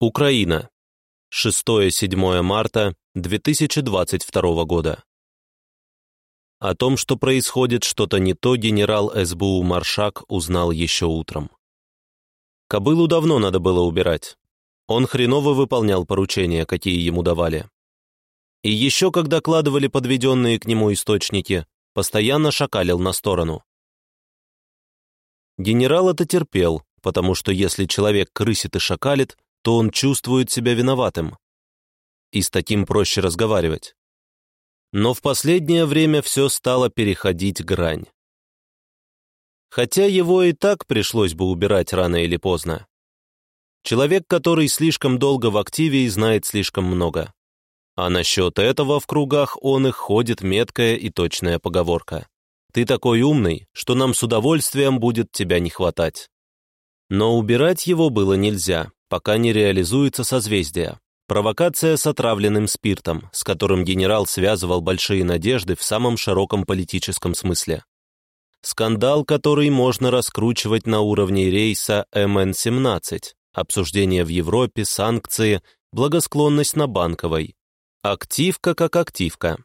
Украина. 6-7 марта 2022 года. О том, что происходит что-то не то, генерал СБУ Маршак узнал еще утром. Кобылу давно надо было убирать. Он хреново выполнял поручения, какие ему давали. И еще когда кладывали подведенные к нему источники, постоянно шакалил на сторону. Генерал это терпел, потому что если человек крысит и шакалит, то он чувствует себя виноватым. И с таким проще разговаривать. Но в последнее время все стало переходить грань. Хотя его и так пришлось бы убирать рано или поздно. Человек, который слишком долго в активе и знает слишком много. А насчет этого в кругах он их ходит меткая и точная поговорка. «Ты такой умный, что нам с удовольствием будет тебя не хватать». Но убирать его было нельзя, пока не реализуется созвездие. Провокация с отравленным спиртом, с которым генерал связывал большие надежды в самом широком политическом смысле. Скандал, который можно раскручивать на уровне рейса МН-17, обсуждение в Европе, санкции, благосклонность на банковой. Активка как активка.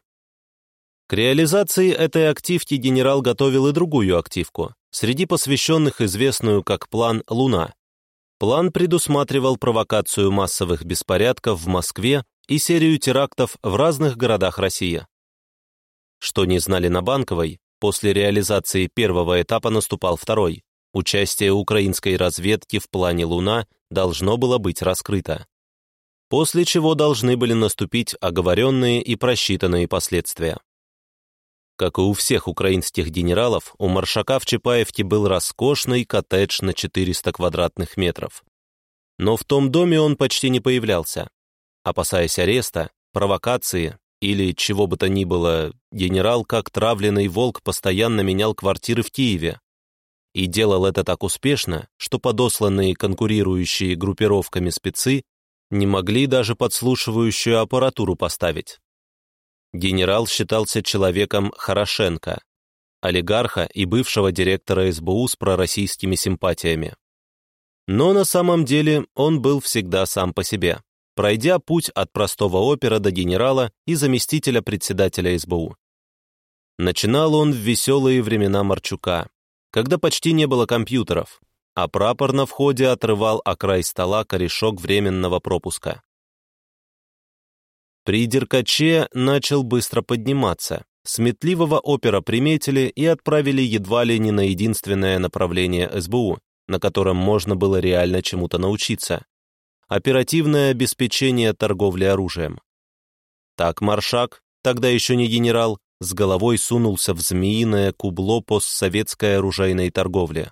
К реализации этой активки генерал готовил и другую активку, среди посвященных известную как план «Луна», План предусматривал провокацию массовых беспорядков в Москве и серию терактов в разных городах России. Что не знали на Банковой, после реализации первого этапа наступал второй. Участие украинской разведки в плане «Луна» должно было быть раскрыто. После чего должны были наступить оговоренные и просчитанные последствия. Как и у всех украинских генералов, у маршака в Чапаевке был роскошный коттедж на 400 квадратных метров. Но в том доме он почти не появлялся. Опасаясь ареста, провокации или чего бы то ни было, генерал, как травленный волк, постоянно менял квартиры в Киеве. И делал это так успешно, что подосланные конкурирующие группировками спецы не могли даже подслушивающую аппаратуру поставить. Генерал считался человеком Хорошенко, олигарха и бывшего директора СБУ с пророссийскими симпатиями. Но на самом деле он был всегда сам по себе, пройдя путь от простого опера до генерала и заместителя председателя СБУ. Начинал он в веселые времена Марчука, когда почти не было компьютеров, а прапор на входе отрывал о край стола корешок временного пропуска. При Деркаче начал быстро подниматься. Сметливого опера приметили и отправили едва ли не на единственное направление СБУ, на котором можно было реально чему-то научиться. Оперативное обеспечение торговли оружием. Так Маршак, тогда еще не генерал, с головой сунулся в змеиное кубло постсоветской оружейной торговли.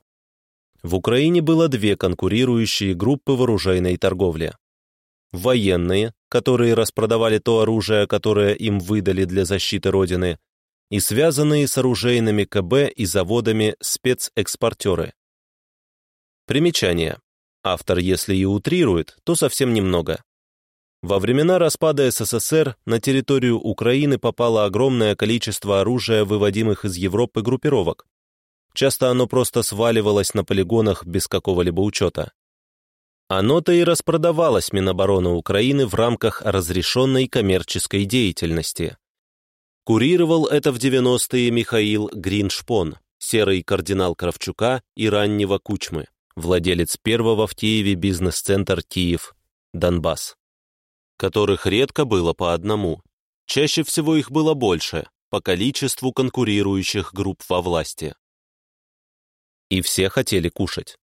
В Украине было две конкурирующие группы в оружейной торговле военные, которые распродавали то оружие, которое им выдали для защиты Родины, и связанные с оружейными КБ и заводами спецэкспортеры. Примечание. Автор, если и утрирует, то совсем немного. Во времена распада СССР на территорию Украины попало огромное количество оружия, выводимых из Европы группировок. Часто оно просто сваливалось на полигонах без какого-либо учета. Оно-то и распродавалось Минобороны Украины в рамках разрешенной коммерческой деятельности. Курировал это в 90-е Михаил Гриншпон, серый кардинал Кравчука и раннего Кучмы, владелец первого в Киеве бизнес-центр Киев, Донбасс, которых редко было по одному. Чаще всего их было больше, по количеству конкурирующих групп во власти. И все хотели кушать.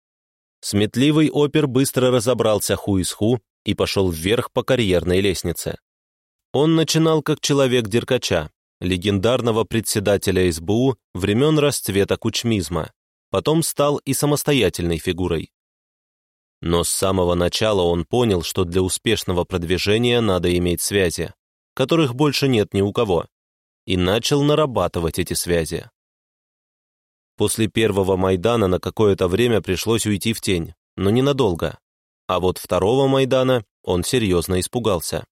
Сметливый опер быстро разобрался ху из ху и пошел вверх по карьерной лестнице. Он начинал как человек Деркача, легендарного председателя СБУ времен расцвета кучмизма, потом стал и самостоятельной фигурой. Но с самого начала он понял, что для успешного продвижения надо иметь связи, которых больше нет ни у кого, и начал нарабатывать эти связи. После первого Майдана на какое-то время пришлось уйти в тень, но ненадолго. А вот второго Майдана он серьезно испугался.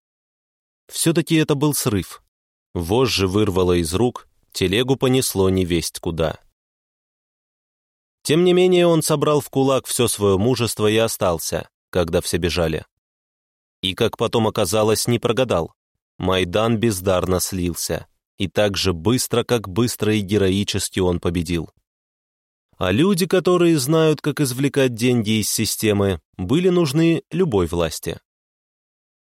Все-таки это был срыв. Вожжи вырвало из рук, телегу понесло невесть куда. Тем не менее он собрал в кулак все свое мужество и остался, когда все бежали. И, как потом оказалось, не прогадал. Майдан бездарно слился. И так же быстро, как быстро и героически он победил. А люди, которые знают, как извлекать деньги из системы, были нужны любой власти.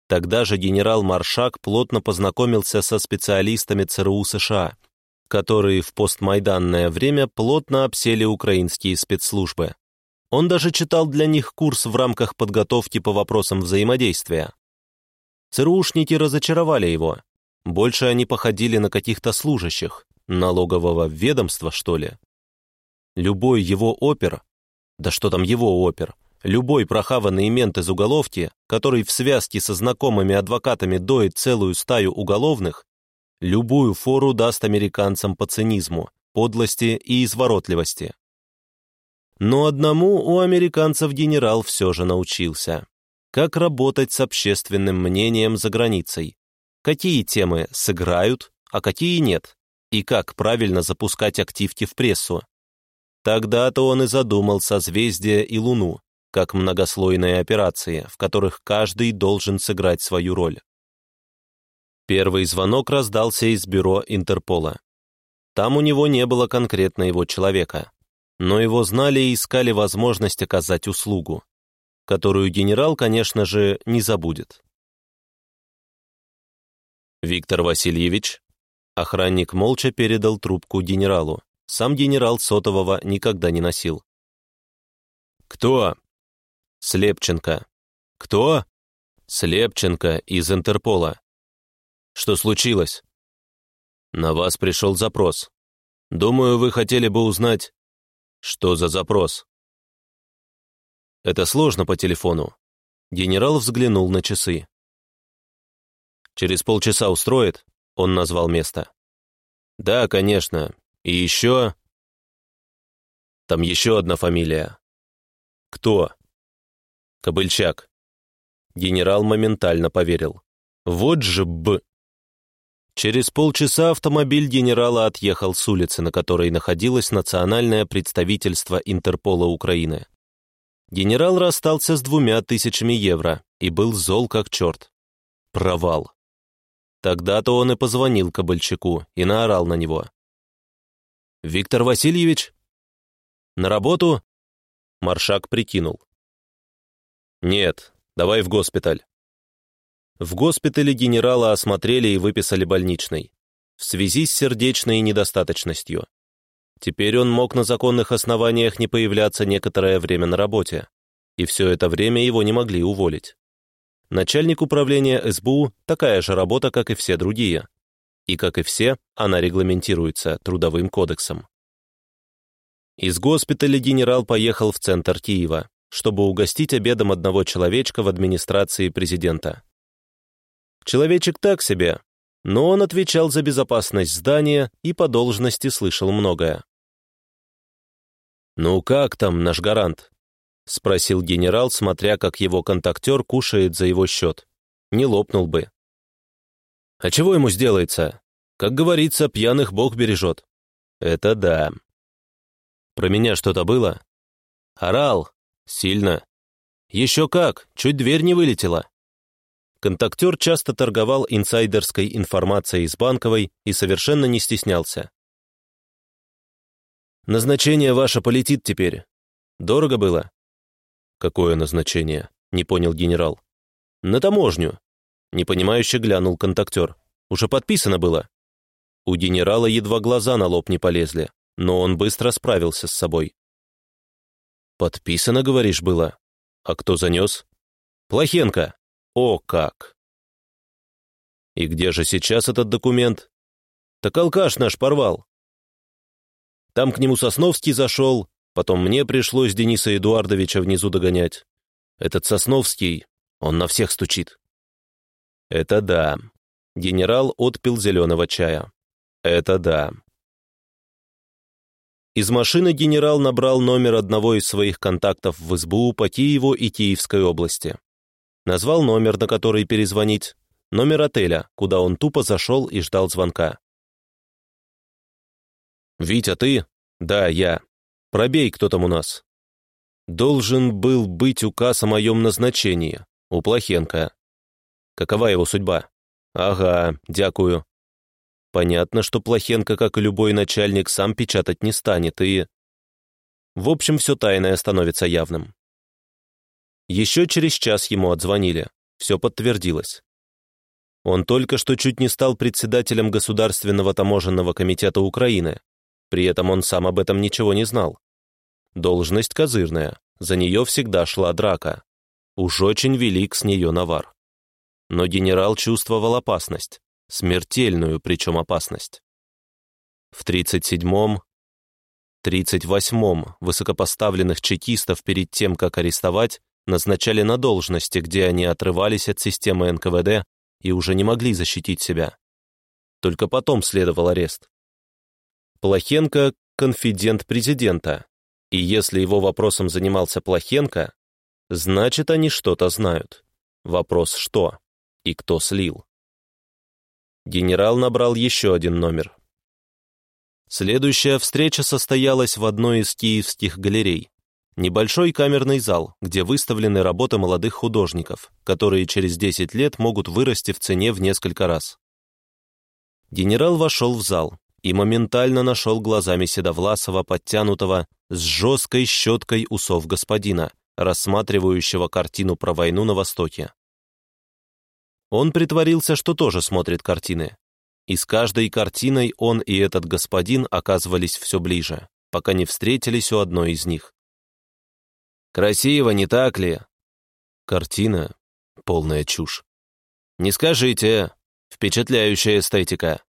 Тогда же генерал Маршак плотно познакомился со специалистами ЦРУ США, которые в постмайданное время плотно обсели украинские спецслужбы. Он даже читал для них курс в рамках подготовки по вопросам взаимодействия. ЦРУшники разочаровали его. Больше они походили на каких-то служащих, налогового ведомства, что ли. Любой его опер, да что там его опер, любой прохаванный мент из уголовки, который в связке со знакомыми адвокатами доит целую стаю уголовных, любую фору даст американцам по цинизму, подлости и изворотливости. Но одному у американцев генерал все же научился. Как работать с общественным мнением за границей, какие темы сыграют, а какие нет, и как правильно запускать активки в прессу. Тогда-то он и задумал созвездие и Луну, как многослойные операции, в которых каждый должен сыграть свою роль. Первый звонок раздался из бюро Интерпола. Там у него не было конкретно его человека, но его знали и искали возможность оказать услугу, которую генерал, конечно же, не забудет. Виктор Васильевич, охранник молча передал трубку генералу. Сам генерал сотового никогда не носил. «Кто?» «Слепченко». «Кто?» «Слепченко из Интерпола». Что случилось?» «На вас пришел запрос. Думаю, вы хотели бы узнать...» «Что за запрос?» «Это сложно по телефону». Генерал взглянул на часы. «Через полчаса устроит?» Он назвал место. «Да, конечно. И еще...» «Там еще одна фамилия». «Кто?» «Кобыльчак». Генерал моментально поверил. «Вот же б...» Через полчаса автомобиль генерала отъехал с улицы, на которой находилось национальное представительство Интерпола Украины. Генерал расстался с двумя тысячами евро и был зол как черт. Провал. Тогда-то он и позвонил Кобыльчаку и наорал на него. «Виктор Васильевич?» «На работу?» Маршак прикинул. «Нет, давай в госпиталь. В госпитале генерала осмотрели и выписали больничный в связи с сердечной недостаточностью. Теперь он мог на законных основаниях не появляться некоторое время на работе, и все это время его не могли уволить. Начальник управления СБУ – такая же работа, как и все другие. И, как и все, она регламентируется Трудовым кодексом. Из госпиталя генерал поехал в центр Киева, чтобы угостить обедом одного человечка в администрации президента. Человечек так себе, но он отвечал за безопасность здания и по должности слышал многое. «Ну как там наш гарант?» — спросил генерал, смотря, как его контактер кушает за его счет. Не лопнул бы. «А чего ему сделается? Как говорится, пьяных бог бережет». «Это да». «Про меня что-то было?» «Орал. Сильно. Еще как, чуть дверь не вылетела». Контактер часто торговал инсайдерской информацией из банковой и совершенно не стеснялся. «Назначение ваше полетит теперь. Дорого было?» «Какое назначение?» — не понял генерал. «На таможню». Непонимающе глянул контактер. «Уже подписано было?» У генерала едва глаза на лоб не полезли, но он быстро справился с собой. «Подписано, говоришь, было? А кто занес?» «Плохенко!» О как! И где же сейчас этот документ? Так алкаш наш порвал. Там к нему Сосновский зашел, потом мне пришлось Дениса Эдуардовича внизу догонять. Этот Сосновский, он на всех стучит. Это да. Генерал отпил зеленого чая. Это да. Из машины генерал набрал номер одного из своих контактов в СБУ по Киеву и Киевской области. Назвал номер, на который перезвонить, номер отеля, куда он тупо зашел и ждал звонка. «Витя, ты?» «Да, я. Пробей, кто там у нас». Должен был быть указ о моем назначении, у Плохенко. Какова его судьба? Ага, дякую. Понятно, что Плохенко, как и любой начальник, сам печатать не станет, и... В общем, все тайное становится явным. Еще через час ему отзвонили. Все подтвердилось. Он только что чуть не стал председателем Государственного таможенного комитета Украины. При этом он сам об этом ничего не знал. Должность козырная, за нее всегда шла драка. Уж очень велик с нее навар. Но генерал чувствовал опасность, смертельную причем опасность. В 37-м, 38-м высокопоставленных чекистов перед тем, как арестовать, назначали на должности, где они отрывались от системы НКВД и уже не могли защитить себя. Только потом следовал арест. Плохенко — конфидент президента, и если его вопросом занимался Плохенко, значит, они что-то знают. Вопрос что и кто слил. Генерал набрал еще один номер. Следующая встреча состоялась в одной из киевских галерей. Небольшой камерный зал, где выставлены работы молодых художников, которые через 10 лет могут вырасти в цене в несколько раз. Генерал вошел в зал и моментально нашел глазами седовласого, подтянутого, с жесткой щеткой усов господина, рассматривающего картину про войну на Востоке. Он притворился, что тоже смотрит картины. И с каждой картиной он и этот господин оказывались все ближе, пока не встретились у одной из них. Красиво, не так ли? Картина — полная чушь. Не скажите, впечатляющая эстетика.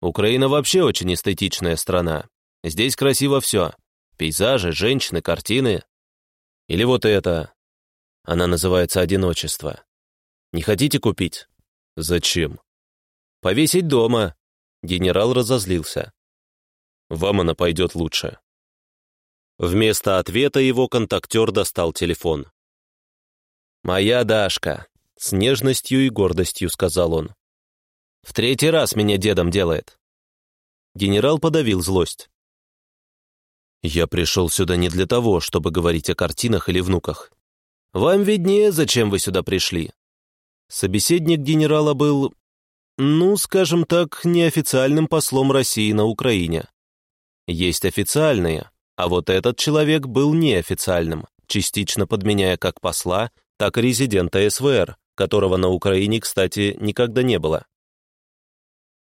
Украина вообще очень эстетичная страна. Здесь красиво все. Пейзажи, женщины, картины. Или вот это. Она называется «Одиночество». Не хотите купить? Зачем? Повесить дома. Генерал разозлился. Вам она пойдет лучше. Вместо ответа его контактер достал телефон. «Моя Дашка», — с нежностью и гордостью сказал он. «В третий раз меня дедом делает». Генерал подавил злость. «Я пришел сюда не для того, чтобы говорить о картинах или внуках. Вам виднее, зачем вы сюда пришли». Собеседник генерала был, ну, скажем так, неофициальным послом России на Украине. Есть официальные, а вот этот человек был неофициальным, частично подменяя как посла, так и резидента СВР, которого на Украине, кстати, никогда не было.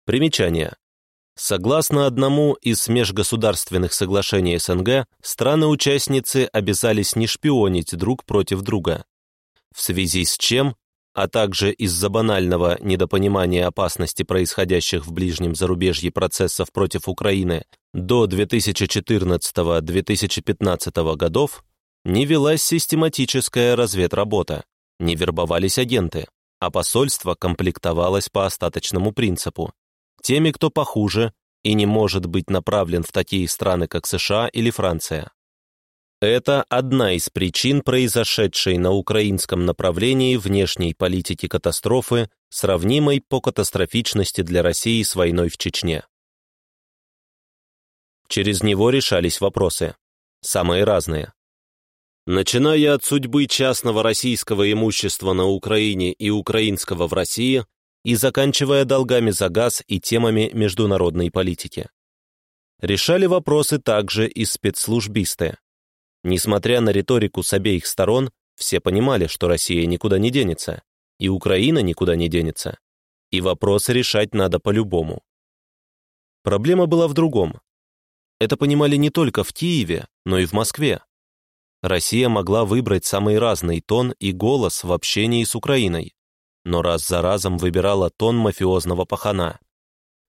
Примечание. Согласно одному из межгосударственных соглашений СНГ, страны-участницы обязались не шпионить друг против друга, в связи с чем а также из-за банального недопонимания опасности происходящих в ближнем зарубежье процессов против Украины до 2014-2015 годов, не велась систематическая разведработа, не вербовались агенты, а посольство комплектовалось по остаточному принципу. Теми, кто похуже и не может быть направлен в такие страны, как США или Франция. Это одна из причин произошедшей на украинском направлении внешней политики катастрофы, сравнимой по катастрофичности для России с войной в Чечне. Через него решались вопросы, самые разные. Начиная от судьбы частного российского имущества на Украине и украинского в России и заканчивая долгами за газ и темами международной политики. Решали вопросы также и спецслужбисты, Несмотря на риторику с обеих сторон, все понимали, что Россия никуда не денется, и Украина никуда не денется, и вопросы решать надо по-любому. Проблема была в другом. Это понимали не только в Киеве, но и в Москве. Россия могла выбрать самый разный тон и голос в общении с Украиной, но раз за разом выбирала тон мафиозного пахана.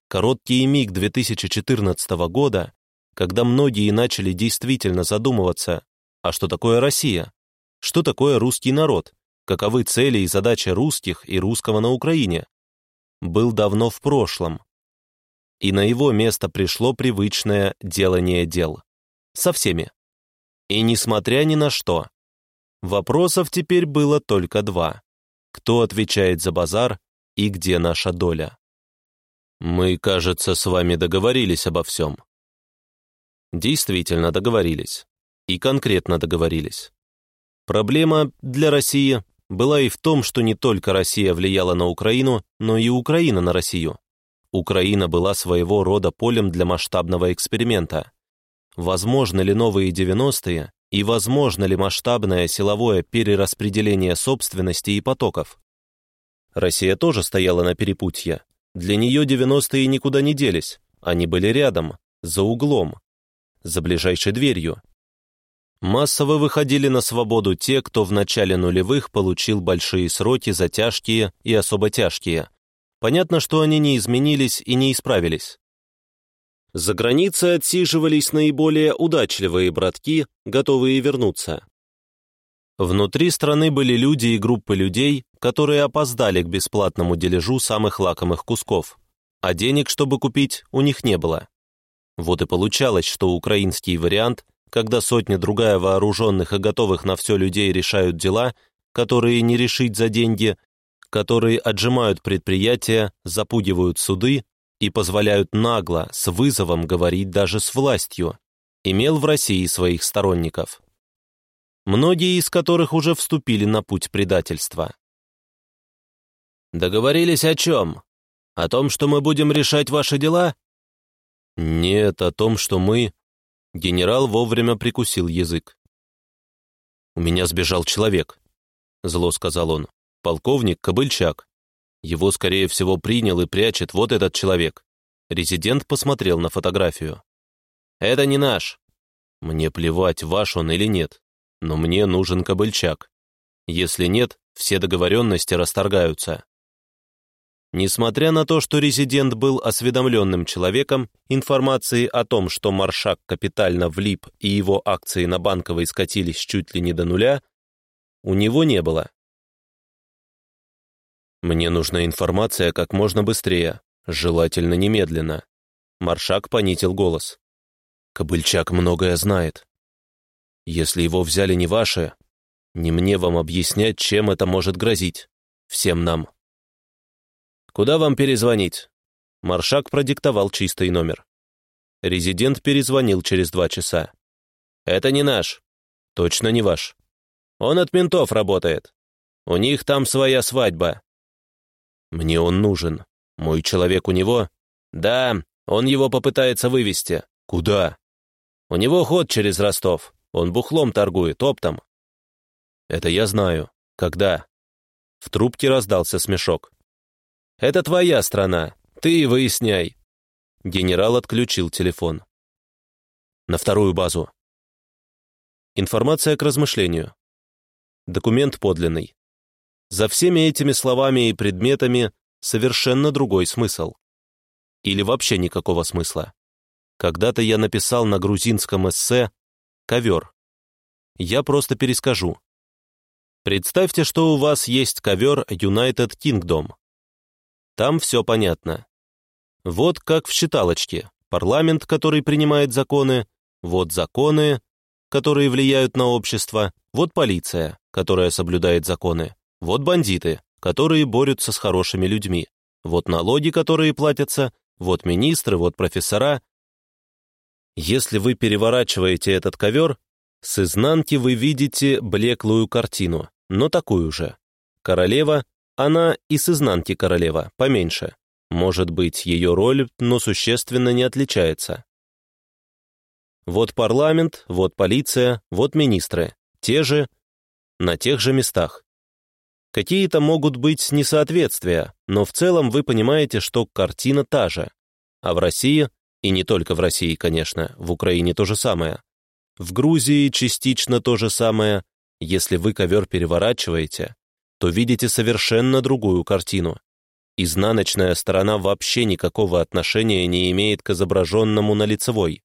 Короткий миг 2014 года когда многие начали действительно задумываться, а что такое Россия? Что такое русский народ? Каковы цели и задачи русских и русского на Украине? Был давно в прошлом. И на его место пришло привычное делание дел. Со всеми. И несмотря ни на что. Вопросов теперь было только два. Кто отвечает за базар и где наша доля? Мы, кажется, с вами договорились обо всем. Действительно договорились. И конкретно договорились. Проблема для России была и в том, что не только Россия влияла на Украину, но и Украина на Россию. Украина была своего рода полем для масштабного эксперимента. Возможно ли новые 90-е и возможно ли масштабное силовое перераспределение собственности и потоков? Россия тоже стояла на перепутье. Для нее 90-е никуда не делись. Они были рядом, за углом, за ближайшей дверью. Массово выходили на свободу те, кто в начале нулевых получил большие сроки за тяжкие и особо тяжкие. Понятно, что они не изменились и не исправились. За границей отсиживались наиболее удачливые братки, готовые вернуться. Внутри страны были люди и группы людей, которые опоздали к бесплатному дележу самых лакомых кусков, а денег, чтобы купить, у них не было. Вот и получалось, что украинский вариант, когда сотня-другая вооруженных и готовых на все людей решают дела, которые не решить за деньги, которые отжимают предприятия, запугивают суды и позволяют нагло, с вызовом говорить даже с властью, имел в России своих сторонников. Многие из которых уже вступили на путь предательства. «Договорились о чем? О том, что мы будем решать ваши дела?» «Нет, о том, что мы...» Генерал вовремя прикусил язык. «У меня сбежал человек», — зло сказал он. «Полковник Кобыльчак. Его, скорее всего, принял и прячет вот этот человек». Резидент посмотрел на фотографию. «Это не наш. Мне плевать, ваш он или нет, но мне нужен Кобыльчак. Если нет, все договоренности расторгаются». Несмотря на то, что резидент был осведомленным человеком, информации о том, что Маршак капитально влип и его акции на банковой скатились чуть ли не до нуля, у него не было. «Мне нужна информация как можно быстрее, желательно немедленно». Маршак понитил голос. «Кобыльчак многое знает. Если его взяли не ваши, не мне вам объяснять, чем это может грозить. Всем нам». «Куда вам перезвонить?» Маршак продиктовал чистый номер. Резидент перезвонил через два часа. «Это не наш. Точно не ваш. Он от ментов работает. У них там своя свадьба. Мне он нужен. Мой человек у него? Да, он его попытается вывести. Куда? У него ход через Ростов. Он бухлом торгует, оптом. Это я знаю. Когда? В трубке раздался смешок. Это твоя страна. Ты и выясняй. Генерал отключил телефон. На вторую базу. Информация к размышлению. Документ подлинный. За всеми этими словами и предметами совершенно другой смысл. Или вообще никакого смысла. Когда-то я написал на грузинском эссе «Ковер». Я просто перескажу. Представьте, что у вас есть ковер United Kingdom. Там все понятно. Вот как в считалочке. Парламент, который принимает законы, вот законы, которые влияют на общество, вот полиция, которая соблюдает законы, вот бандиты, которые борются с хорошими людьми, вот налоги, которые платятся, вот министры, вот профессора. Если вы переворачиваете этот ковер, с изнанки вы видите блеклую картину, но такую же. Королева она и с изнанки королева, поменьше. Может быть, ее роль, но существенно не отличается. Вот парламент, вот полиция, вот министры. Те же, на тех же местах. Какие-то могут быть несоответствия, но в целом вы понимаете, что картина та же. А в России, и не только в России, конечно, в Украине то же самое. В Грузии частично то же самое. Если вы ковер переворачиваете, то видите совершенно другую картину. Изнаночная сторона вообще никакого отношения не имеет к изображенному на лицевой.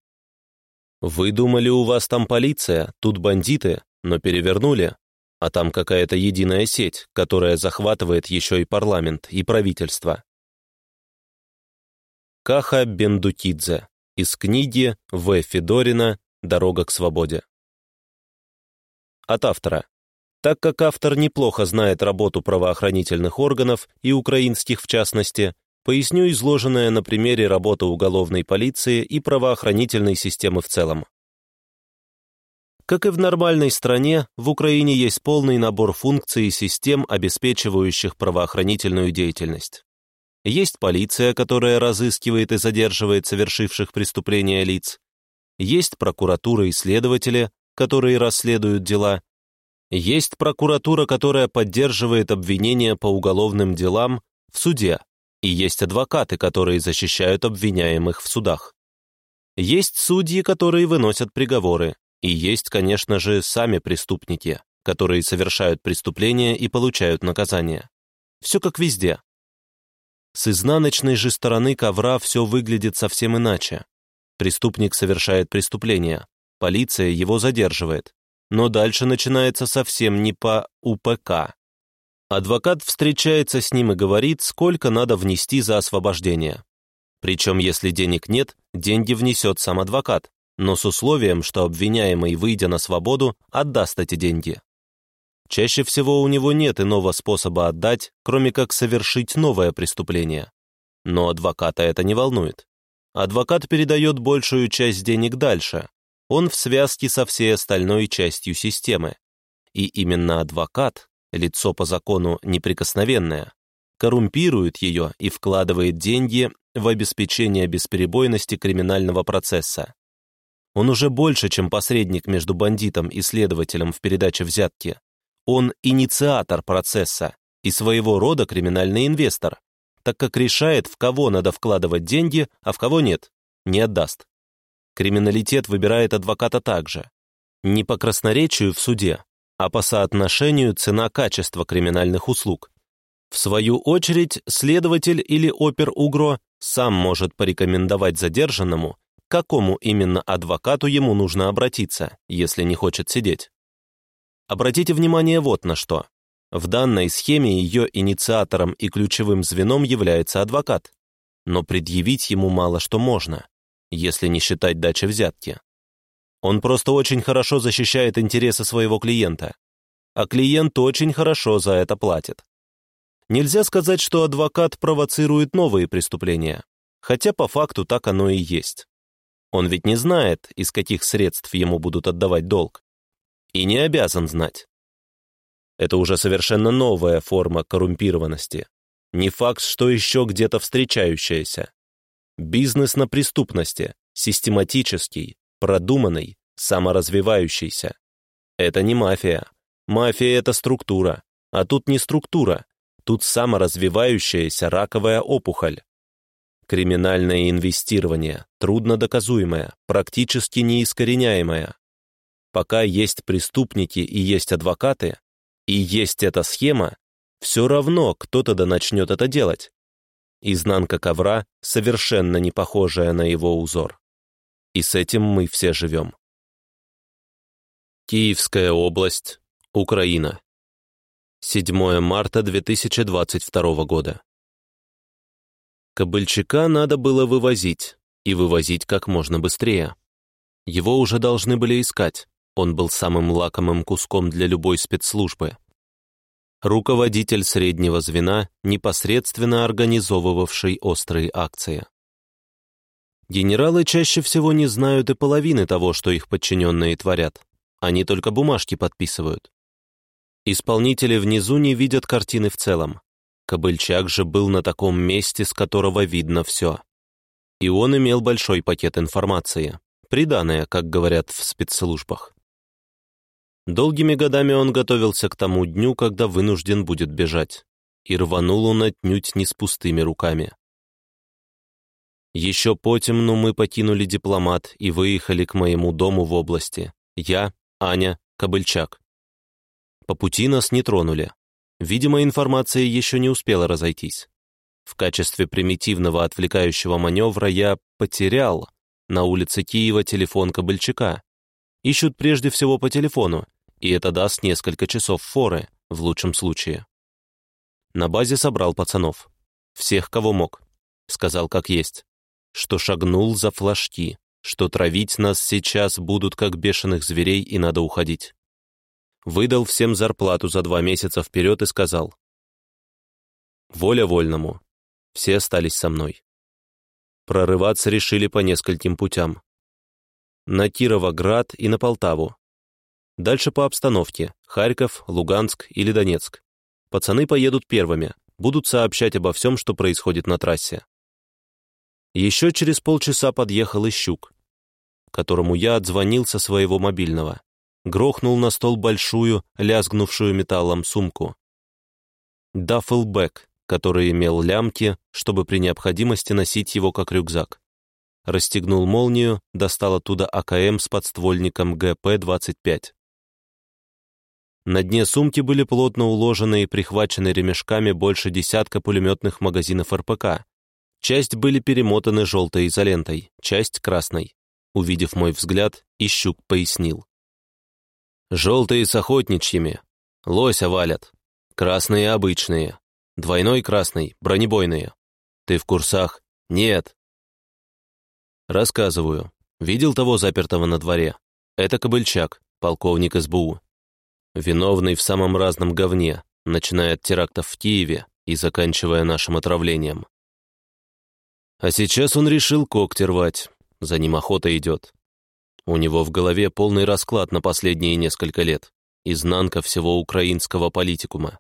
Вы думали, у вас там полиция, тут бандиты, но перевернули, а там какая-то единая сеть, которая захватывает еще и парламент, и правительство. Каха Бендукидзе из книги В. Федорина «Дорога к свободе». От автора. Так как автор неплохо знает работу правоохранительных органов и украинских в частности, поясню изложенное на примере работы уголовной полиции и правоохранительной системы в целом. Как и в нормальной стране, в Украине есть полный набор функций и систем, обеспечивающих правоохранительную деятельность. Есть полиция, которая разыскивает и задерживает совершивших преступления лиц. Есть прокуратура и следователи, которые расследуют дела. Есть прокуратура, которая поддерживает обвинения по уголовным делам в суде. И есть адвокаты, которые защищают обвиняемых в судах. Есть судьи, которые выносят приговоры. И есть, конечно же, сами преступники, которые совершают преступления и получают наказание. Все как везде. С изнаночной же стороны ковра все выглядит совсем иначе. Преступник совершает преступление, полиция его задерживает, но дальше начинается совсем не по УПК. Адвокат встречается с ним и говорит, сколько надо внести за освобождение. Причем, если денег нет, деньги внесет сам адвокат, но с условием, что обвиняемый, выйдя на свободу, отдаст эти деньги. Чаще всего у него нет иного способа отдать, кроме как совершить новое преступление. Но адвоката это не волнует. Адвокат передает большую часть денег дальше. Он в связке со всей остальной частью системы. И именно адвокат, лицо по закону неприкосновенное, коррумпирует ее и вкладывает деньги в обеспечение бесперебойности криминального процесса. Он уже больше, чем посредник между бандитом и следователем в передаче взятки. Он инициатор процесса и своего рода криминальный инвестор, так как решает, в кого надо вкладывать деньги, а в кого нет, не отдаст. Криминалитет выбирает адвоката также. Не по красноречию в суде, а по соотношению цена-качество криминальных услуг. В свою очередь, следователь или опер-угро сам может порекомендовать задержанному, к какому именно адвокату ему нужно обратиться, если не хочет сидеть. Обратите внимание вот на что. В данной схеме ее инициатором и ключевым звеном является адвокат, но предъявить ему мало что можно, если не считать дачи взятки. Он просто очень хорошо защищает интересы своего клиента, а клиент очень хорошо за это платит. Нельзя сказать, что адвокат провоцирует новые преступления, хотя по факту так оно и есть. Он ведь не знает, из каких средств ему будут отдавать долг, и не обязан знать. Это уже совершенно новая форма коррумпированности. Не факт, что еще где-то встречающаяся. Бизнес на преступности, систематический, продуманный, саморазвивающийся. Это не мафия. Мафия — это структура. А тут не структура. Тут саморазвивающаяся раковая опухоль. Криминальное инвестирование, трудно доказуемое, практически неискореняемое. Пока есть преступники и есть адвокаты, и есть эта схема, все равно кто-то да начнет это делать. Изнанка ковра совершенно не похожая на его узор. И с этим мы все живем. Киевская область, Украина. 7 марта 2022 года. Кобыльчака надо было вывозить, и вывозить как можно быстрее. Его уже должны были искать. Он был самым лакомым куском для любой спецслужбы. Руководитель среднего звена, непосредственно организовывавший острые акции. Генералы чаще всего не знают и половины того, что их подчиненные творят. Они только бумажки подписывают. Исполнители внизу не видят картины в целом. Кобыльчак же был на таком месте, с которого видно все. И он имел большой пакет информации, приданное, как говорят в спецслужбах. Долгими годами он готовился к тому дню, когда вынужден будет бежать, и рванул он отнюдь не с пустыми руками. Еще потемну мы покинули дипломат и выехали к моему дому в области. Я, Аня, Кобыльчак. По пути нас не тронули. Видимо, информация еще не успела разойтись. В качестве примитивного отвлекающего маневра я потерял на улице Киева телефон Кобыльчака. Ищут прежде всего по телефону, и это даст несколько часов форы, в лучшем случае. На базе собрал пацанов. Всех, кого мог. Сказал, как есть. Что шагнул за флажки, что травить нас сейчас будут как бешеных зверей и надо уходить. Выдал всем зарплату за два месяца вперед и сказал. Воля вольному. Все остались со мной. Прорываться решили по нескольким путям. На Кировоград и на Полтаву, Дальше по обстановке. Харьков, Луганск или Донецк. Пацаны поедут первыми, будут сообщать обо всем, что происходит на трассе. Еще через полчаса подъехал Ищук, которому я отзвонил со своего мобильного. Грохнул на стол большую, лязгнувшую металлом сумку. Даффлбэк, который имел лямки, чтобы при необходимости носить его как рюкзак. Расстегнул молнию, достал оттуда АКМ с подствольником ГП-25. На дне сумки были плотно уложены и прихвачены ремешками больше десятка пулеметных магазинов РПК. Часть были перемотаны желтой изолентой, часть красной. Увидев мой взгляд, Ищук пояснил. «Желтые с охотничьими. Лося валят. Красные обычные. Двойной красный, бронебойные. Ты в курсах? Нет. Рассказываю. Видел того запертого на дворе? Это Кобыльчак, полковник СБУ. Виновный в самом разном говне, начиная от терактов в Киеве и заканчивая нашим отравлением. А сейчас он решил когти рвать, за ним охота идет. У него в голове полный расклад на последние несколько лет, изнанка всего украинского политикума.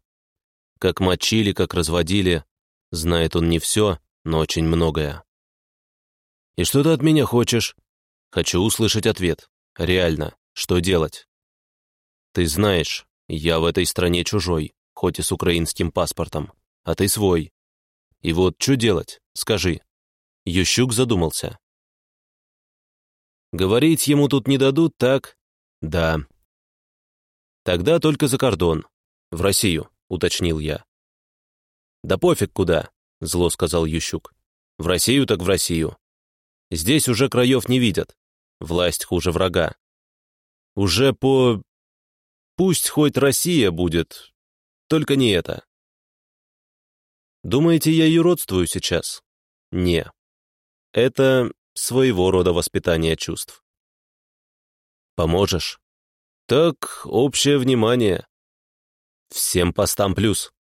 Как мочили, как разводили, знает он не все, но очень многое. «И что ты от меня хочешь?» «Хочу услышать ответ. Реально, что делать?» Ты знаешь, я в этой стране чужой, хоть и с украинским паспортом, а ты свой. И вот что делать, скажи?» Ющук задумался. «Говорить ему тут не дадут, так?» «Да». «Тогда только за кордон. В Россию», — уточнил я. «Да пофиг куда», — зло сказал Ющук. «В Россию так в Россию. Здесь уже краев не видят. Власть хуже врага. Уже по Пусть хоть Россия будет, только не это. Думаете, я юродствую сейчас? Не. Это своего рода воспитание чувств. Поможешь? Так, общее внимание. Всем постам плюс.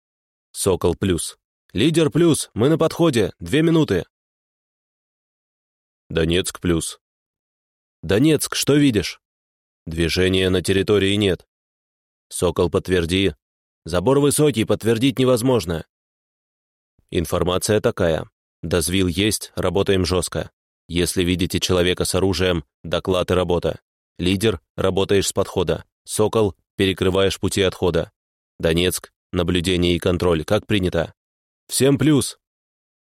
Сокол плюс. Лидер плюс. Мы на подходе. Две минуты. Донецк плюс. Донецк, что видишь? Движения на территории нет. «Сокол, подтверди». «Забор высокий, подтвердить невозможно». Информация такая. Дозвил есть, работаем жестко. Если видите человека с оружием, доклад и работа. Лидер, работаешь с подхода. Сокол, перекрываешь пути отхода. Донецк, наблюдение и контроль, как принято. Всем плюс.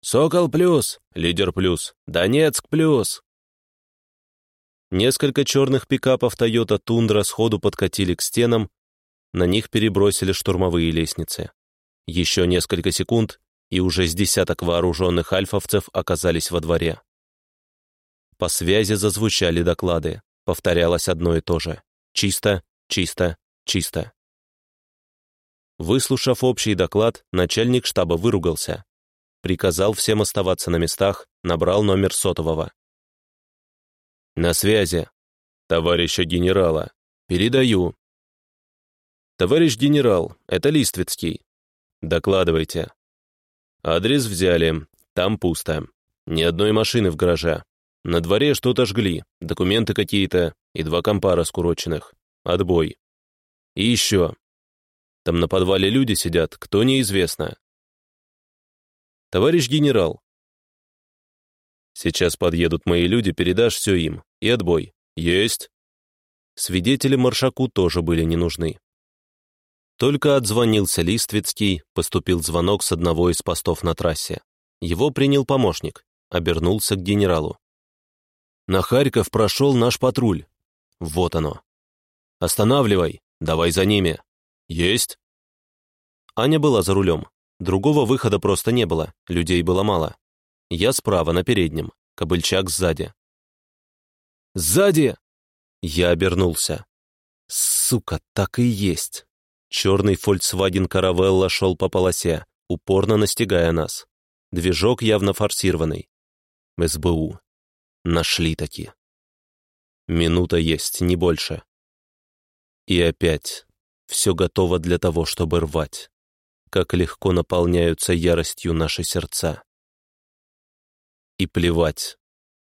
Сокол плюс, лидер плюс, Донецк плюс. Несколько черных пикапов Toyota Тундра сходу подкатили к стенам, на них перебросили штурмовые лестницы. Еще несколько секунд, и уже с десяток вооруженных альфовцев оказались во дворе. По связи зазвучали доклады. Повторялось одно и то же. Чисто, чисто, чисто. Выслушав общий доклад, начальник штаба выругался. Приказал всем оставаться на местах, набрал номер сотового. «На связи. Товарища генерала. Передаю. «Товарищ генерал, это Листвицкий». «Докладывайте». «Адрес взяли. Там пусто. Ни одной машины в гараже. На дворе что-то жгли, документы какие-то и два компа раскуроченных. Отбой. И еще. Там на подвале люди сидят, кто неизвестно. Товарищ генерал. Сейчас подъедут мои люди, передашь все им. И отбой. Есть. Свидетели Маршаку тоже были не нужны. Только отзвонился Листвицкий, поступил звонок с одного из постов на трассе. Его принял помощник, обернулся к генералу. «На Харьков прошел наш патруль. Вот оно. Останавливай, давай за ними. Есть?» Аня была за рулем. Другого выхода просто не было, людей было мало. Я справа, на переднем, Кобыльчак сзади. «Сзади!» Я обернулся. «Сука, так и есть!» Черный Volkswagen Caravella шел по полосе, упорно настигая нас. Движок явно форсированный. СБУ. Нашли таки. Минута есть, не больше. И опять. Все готово для того, чтобы рвать. Как легко наполняются яростью наши сердца. И плевать,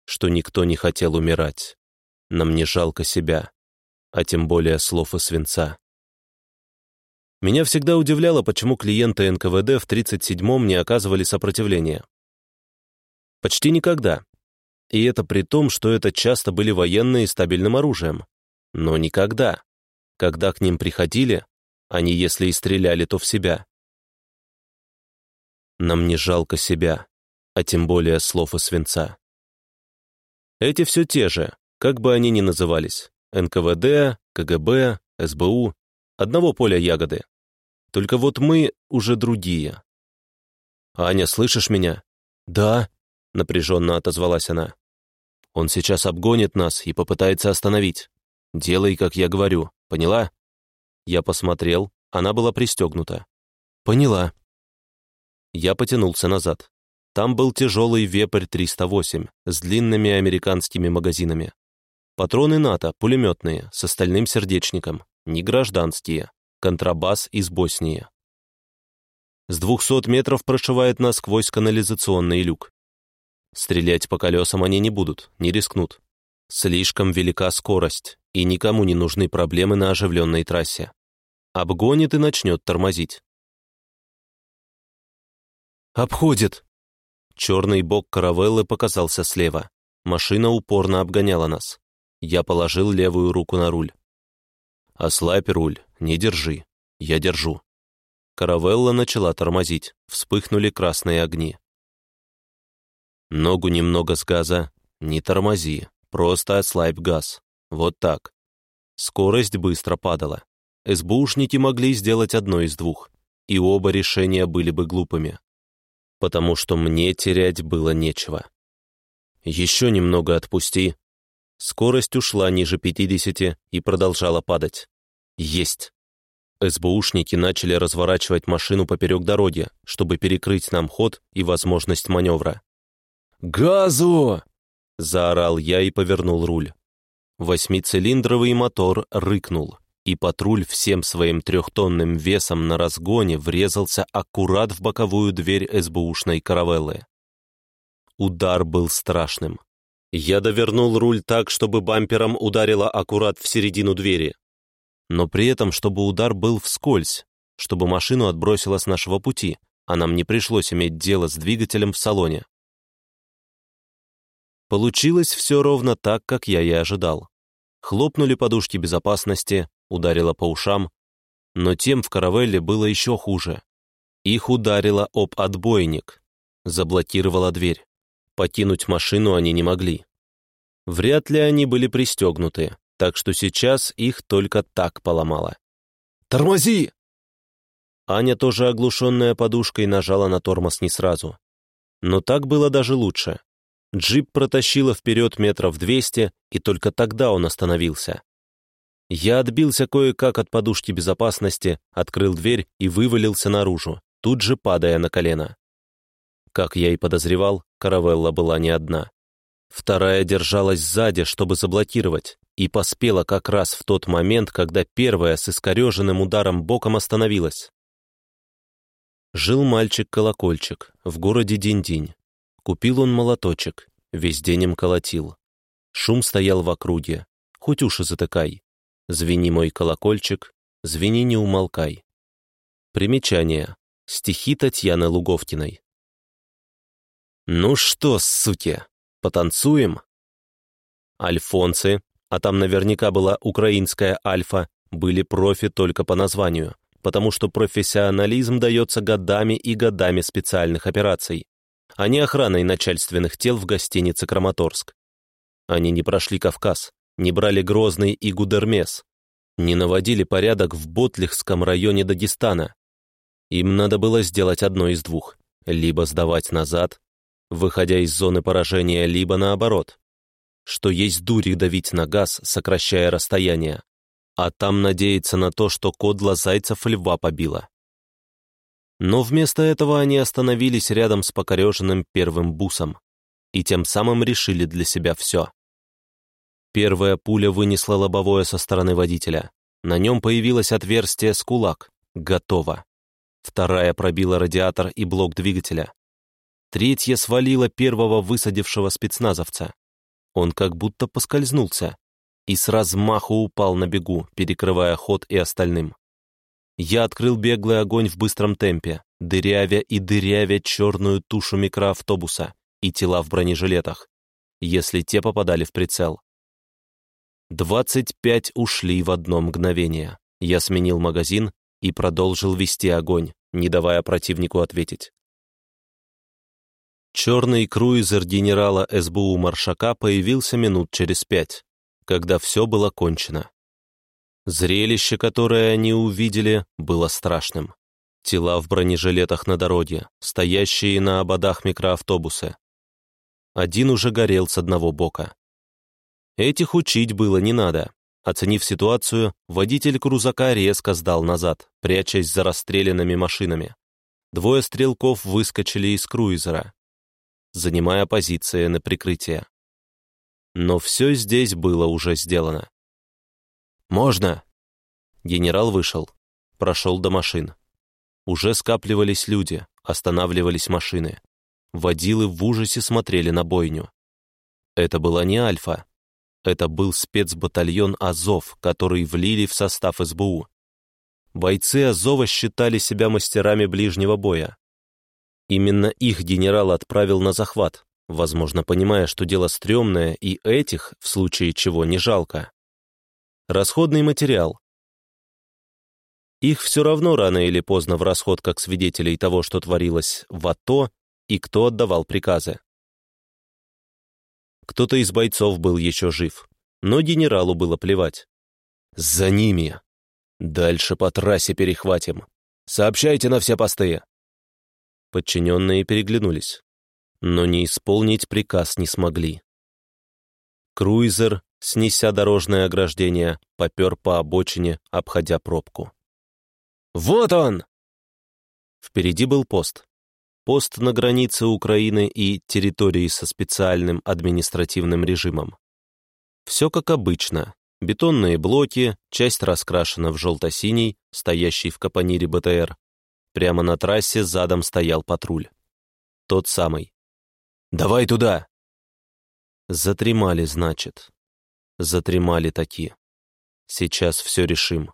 что никто не хотел умирать. Нам не жалко себя. а тем более слов и свинца. Меня всегда удивляло, почему клиенты НКВД в 37-м не оказывали сопротивления. Почти никогда. И это при том, что это часто были военные с стабильным оружием. Но никогда. Когда к ним приходили, они, если и стреляли, то в себя. Нам не жалко себя, а тем более слов и свинца. Эти все те же, как бы они ни назывались. НКВД, КГБ, СБУ, одного поля ягоды. Только вот мы уже другие. «Аня, слышишь меня?» «Да», — напряженно отозвалась она. «Он сейчас обгонит нас и попытается остановить. Делай, как я говорю, поняла?» Я посмотрел, она была пристегнута. «Поняла». Я потянулся назад. Там был тяжелый вепрь 308 с длинными американскими магазинами. Патроны НАТО, пулеметные, с остальным сердечником, не гражданские, контрабас из Боснии. С 200 метров прошивает насквозь канализационный люк. Стрелять по колесам они не будут, не рискнут. Слишком велика скорость, и никому не нужны проблемы на оживленной трассе. Обгонит и начнет тормозить. «Обходит!» Черный бок каравеллы показался слева. Машина упорно обгоняла нас. Я положил левую руку на руль. «Ослабь руль, не держи. Я держу». Каравелла начала тормозить, вспыхнули красные огни. Ногу немного с газа. Не тормози, просто ослабь газ. Вот так. Скорость быстро падала. СБУшники могли сделать одно из двух, и оба решения были бы глупыми. Потому что мне терять было нечего. Еще немного отпусти, Скорость ушла ниже 50 и продолжала падать. Есть. СБУшники начали разворачивать машину поперек дороги, чтобы перекрыть нам ход и возможность маневра. «Газу!» — заорал я и повернул руль. Восьмицилиндровый мотор рыкнул, и патруль всем своим трехтонным весом на разгоне врезался аккурат в боковую дверь СБУшной каравеллы. Удар был страшным. Я довернул руль так, чтобы бампером ударило аккурат в середину двери. Но при этом, чтобы удар был вскользь, чтобы машину отбросило с нашего пути, а нам не пришлось иметь дело с двигателем в салоне. Получилось все ровно так, как я и ожидал. Хлопнули подушки безопасности, ударило по ушам, но тем в каравелле было еще хуже. Их ударило об отбойник, заблокировала дверь. Покинуть машину они не могли. Вряд ли они были пристегнуты, так что сейчас их только так поломало. «Тормози!» Аня, тоже оглушенная подушкой, нажала на тормоз не сразу. Но так было даже лучше. Джип протащило вперед метров двести, и только тогда он остановился. Я отбился кое-как от подушки безопасности, открыл дверь и вывалился наружу, тут же падая на колено. Как я и подозревал, каравелла была не одна. Вторая держалась сзади, чтобы заблокировать, и поспела как раз в тот момент, когда первая с искореженным ударом боком остановилась. Жил мальчик-колокольчик в городе Динь-Динь. Купил он молоточек, весь день им колотил. Шум стоял в округе, хоть уши затыкай. Звени мой колокольчик, звени не умолкай. Примечание. Стихи Татьяны Луговкиной. «Ну что, суки, потанцуем?» Альфонцы, а там наверняка была украинская альфа, были профи только по названию, потому что профессионализм дается годами и годами специальных операций, а не охраной начальственных тел в гостинице «Краматорск». Они не прошли Кавказ, не брали Грозный и Гудермес, не наводили порядок в Ботлихском районе Дагестана. Им надо было сделать одно из двух — либо сдавать назад, выходя из зоны поражения, либо наоборот, что есть дури давить на газ, сокращая расстояние, а там надеяться на то, что кодла зайцев льва побила. Но вместо этого они остановились рядом с покореженным первым бусом и тем самым решили для себя все. Первая пуля вынесла лобовое со стороны водителя. На нем появилось отверстие с кулак. Готово. Вторая пробила радиатор и блок двигателя. Третья свалила первого высадившего спецназовца. Он как будто поскользнулся, и с размаху упал на бегу, перекрывая ход и остальным. Я открыл беглый огонь в быстром темпе, дырявя и дырявя черную тушу микроавтобуса и тела в бронежилетах, если те попадали в прицел. Двадцать пять ушли в одно мгновение. Я сменил магазин и продолжил вести огонь, не давая противнику ответить. Черный круизер генерала СБУ Маршака появился минут через пять, когда все было кончено. Зрелище, которое они увидели, было страшным. Тела в бронежилетах на дороге, стоящие на ободах микроавтобуса. Один уже горел с одного бока. Этих учить было не надо. Оценив ситуацию, водитель крузака резко сдал назад, прячась за расстрелянными машинами. Двое стрелков выскочили из круизера, занимая позиции на прикрытие. Но все здесь было уже сделано. «Можно!» Генерал вышел, прошел до машин. Уже скапливались люди, останавливались машины. Водилы в ужасе смотрели на бойню. Это была не Альфа. Это был спецбатальон «Азов», который влили в состав СБУ. Бойцы Азова считали себя мастерами ближнего боя. Именно их генерал отправил на захват, возможно, понимая, что дело стрёмное, и этих, в случае чего, не жалко. Расходный материал. Их все равно рано или поздно в расход как свидетелей того, что творилось в АТО и кто отдавал приказы. Кто-то из бойцов был еще жив, но генералу было плевать. «За ними! Дальше по трассе перехватим. Сообщайте на все посты!» Подчиненные переглянулись, но не исполнить приказ не смогли. Круизер, снеся дорожное ограждение, попер по обочине, обходя пробку. «Вот он!» Впереди был пост. Пост на границе Украины и территории со специальным административным режимом. Все как обычно. Бетонные блоки, часть раскрашена в желто-синий, стоящий в капонире БТР, Прямо на трассе задом стоял патруль. Тот самый. «Давай туда!» Затремали, значит. Затремали таки. Сейчас все решим.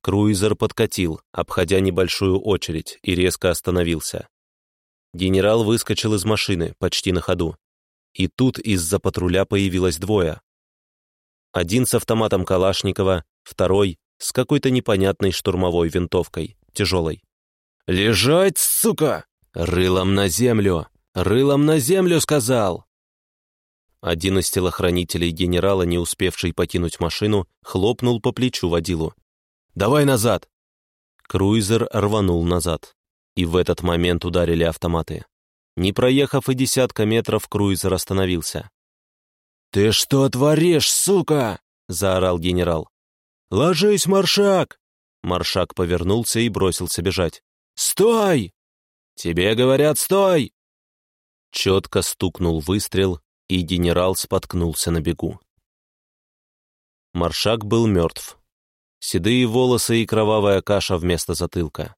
Круизер подкатил, обходя небольшую очередь, и резко остановился. Генерал выскочил из машины, почти на ходу. И тут из-за патруля появилось двое. Один с автоматом Калашникова, второй с какой-то непонятной штурмовой винтовкой тяжелой. «Лежать, сука! Рылом на землю! Рылом на землю!» — сказал. Один из телохранителей генерала, не успевший покинуть машину, хлопнул по плечу водилу. «Давай назад!» Круизер рванул назад, и в этот момент ударили автоматы. Не проехав и десятка метров, круизер остановился. «Ты что творишь, сука?» — заорал генерал. «Ложись, маршак!» Маршак повернулся и бросился бежать. «Стой! Тебе говорят, стой!» Четко стукнул выстрел, и генерал споткнулся на бегу. Маршак был мертв. Седые волосы и кровавая каша вместо затылка.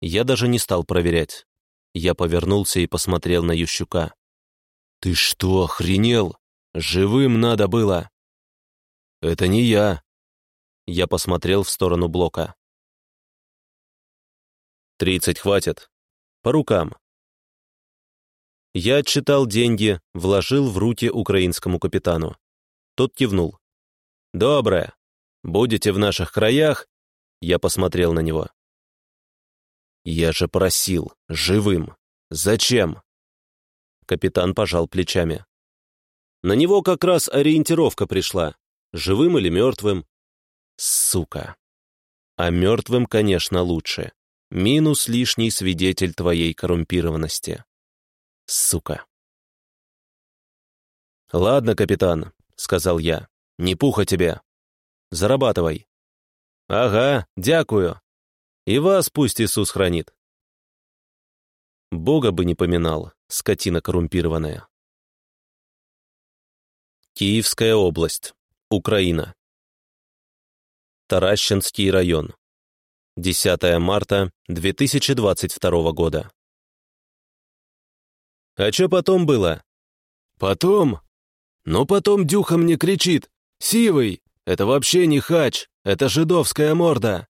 Я даже не стал проверять. Я повернулся и посмотрел на Ющука. «Ты что, охренел? Живым надо было!» «Это не я», я посмотрел в сторону блока. «Тридцать хватит. По рукам». Я отчитал деньги, вложил в руки украинскому капитану. Тот кивнул. «Доброе. Будете в наших краях?» Я посмотрел на него. «Я же просил, живым. Зачем?» Капитан пожал плечами. На него как раз ориентировка пришла. Живым или мертвым, Сука. А мертвым, конечно, лучше. Минус лишний свидетель твоей коррумпированности. Сука. «Ладно, капитан», — сказал я, — «не пуха тебе. Зарабатывай». «Ага, дякую. И вас пусть Иисус хранит». Бога бы не поминал, скотина коррумпированная. Киевская область, Украина. Таращинский район. 10 марта 2022 года. «А что потом было?» «Потом?» Но потом Дюха мне кричит «Сивый! Это вообще не хач! Это жидовская морда!»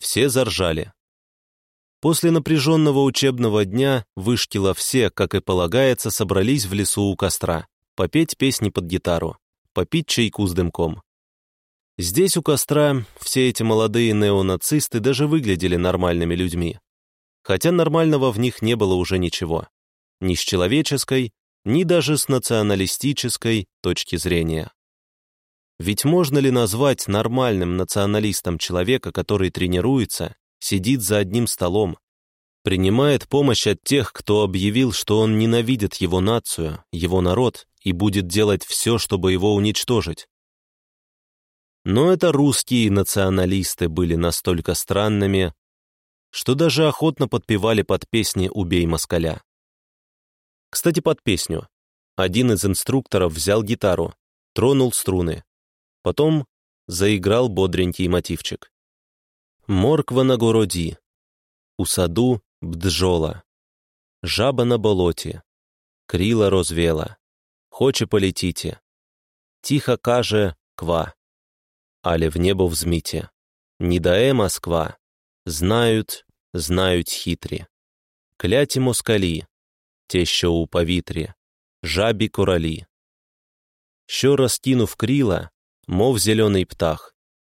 Все заржали. После напряженного учебного дня Вышкила все, как и полагается, собрались в лесу у костра, попеть песни под гитару, попить чайку с дымком. Здесь у костра все эти молодые неонацисты даже выглядели нормальными людьми. Хотя нормального в них не было уже ничего. Ни с человеческой, ни даже с националистической точки зрения. Ведь можно ли назвать нормальным националистом человека, который тренируется, сидит за одним столом, принимает помощь от тех, кто объявил, что он ненавидит его нацию, его народ и будет делать все, чтобы его уничтожить? Но это русские националисты были настолько странными, что даже охотно подпевали под песни «Убей москаля». Кстати, под песню. Один из инструкторов взял гитару, тронул струны. Потом заиграл бодренький мотивчик. Морква на городі, у саду бджола, жаба на болоті, крила розвела, хоче полетіти. Тихо каже ква, але в небо взміте. Не дає Москва, знають, знають хитрі. Кляті москалі, те, що у повітрі, жабі королі. Що розкинув крила, мов зелений птах,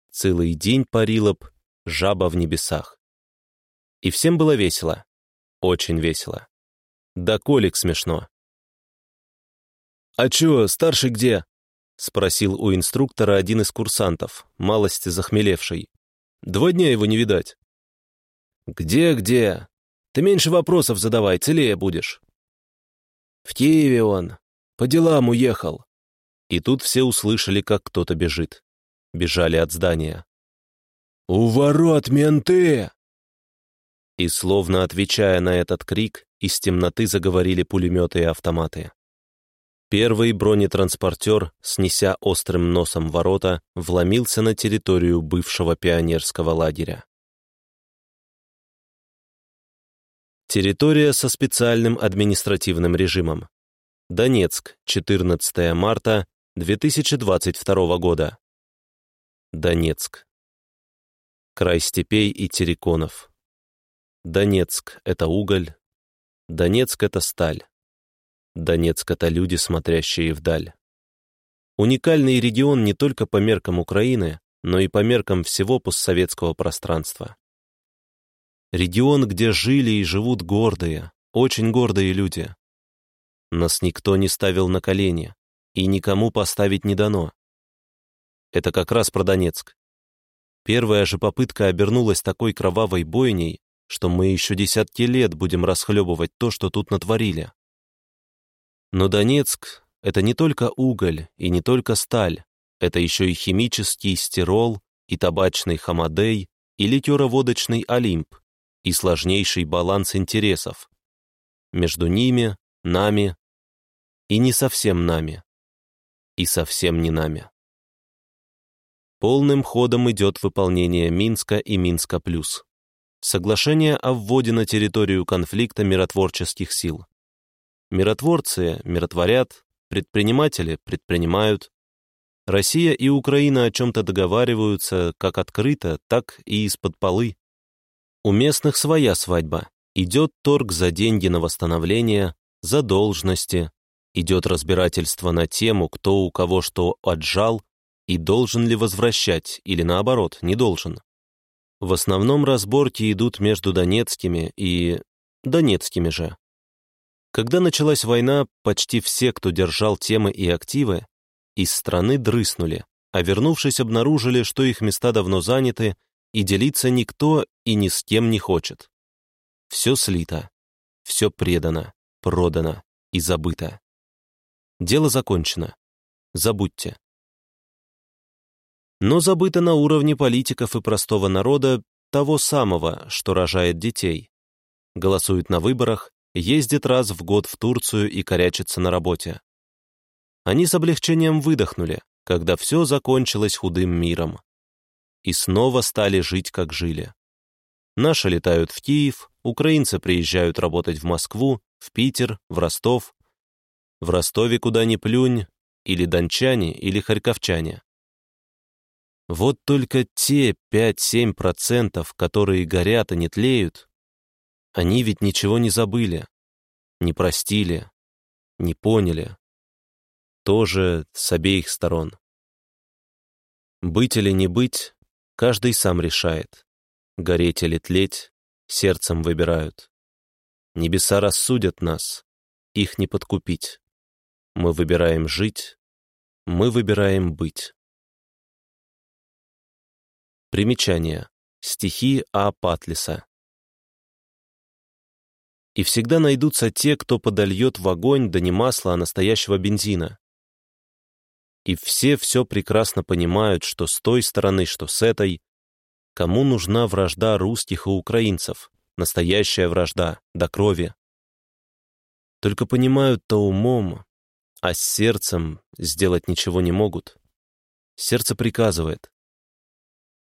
цілий день паріла б жаба в небесах. И всем было весело. Очень весело. Да колик смешно. «А чё, старший где?» — Спросил у инструктора один из курсантов, малости захмелевший. «Два дня его не видать». «Где-где? Ты меньше вопросов задавай, целее будешь». «В Киеве он. По делам уехал». И тут все услышали, как кто-то бежит. Бежали от здания. «У ворот менты!» И словно отвечая на этот крик, из темноты заговорили пулеметы и автоматы. Первый бронетранспортер, снеся острым носом ворота, вломился на территорию бывшего пионерского лагеря. Территория со специальным административным режимом. Донецк, 14 марта 2022 года. Донецк край степей и терриконов. Донецк — это уголь, Донецк — это сталь, Донецк — это люди, смотрящие вдаль. Уникальный регион не только по меркам Украины, но и по меркам всего постсоветского пространства. Регион, где жили и живут гордые, очень гордые люди. Нас никто не ставил на колени, и никому поставить не дано. Это как раз про Донецк. Первая же попытка обернулась такой кровавой бойней, что мы еще десятки лет будем расхлебывать то, что тут натворили. Но Донецк — это не только уголь и не только сталь, это еще и химический стирол, и табачный хамадей, и литероводочный олимп, и сложнейший баланс интересов. Между ними, нами и не совсем нами, и совсем не нами. Полным ходом идет выполнение Минска и Минска плюс. Соглашение о вводе на территорию конфликта миротворческих сил. Миротворцы миротворят, предприниматели предпринимают. Россия и Украина о чем-то договариваются как открыто, так и из-под полы. У местных своя свадьба. Идет торг за деньги на восстановление, за должности. Идет разбирательство на тему, кто у кого что отжал и должен ли возвращать, или наоборот, не должен. В основном разборки идут между донецкими и... донецкими же. Когда началась война, почти все, кто держал темы и активы, из страны дрыснули, а вернувшись, обнаружили, что их места давно заняты, и делиться никто и ни с кем не хочет. Все слито, все предано, продано и забыто. Дело закончено. Забудьте но забыто на уровне политиков и простого народа того самого, что рожает детей. Голосует на выборах, ездит раз в год в Турцию и корячится на работе. Они с облегчением выдохнули, когда все закончилось худым миром. И снова стали жить, как жили. Наши летают в Киев, украинцы приезжают работать в Москву, в Питер, в Ростов. В Ростове куда ни плюнь, или дончане, или харьковчане. Вот только те 5-7%, которые горят и не тлеют, они ведь ничего не забыли, не простили, не поняли. Тоже с обеих сторон. Быть или не быть, каждый сам решает. Гореть или тлеть, сердцем выбирают. Небеса рассудят нас, их не подкупить. Мы выбираем жить, мы выбираем быть. Примечание. Стихи А. Патлиса. И всегда найдутся те, кто подольет в огонь да не масла, а настоящего бензина. И все все прекрасно понимают, что с той стороны, что с этой, кому нужна вражда русских и украинцев, настоящая вражда, до крови. Только понимают-то умом, а с сердцем сделать ничего не могут. Сердце приказывает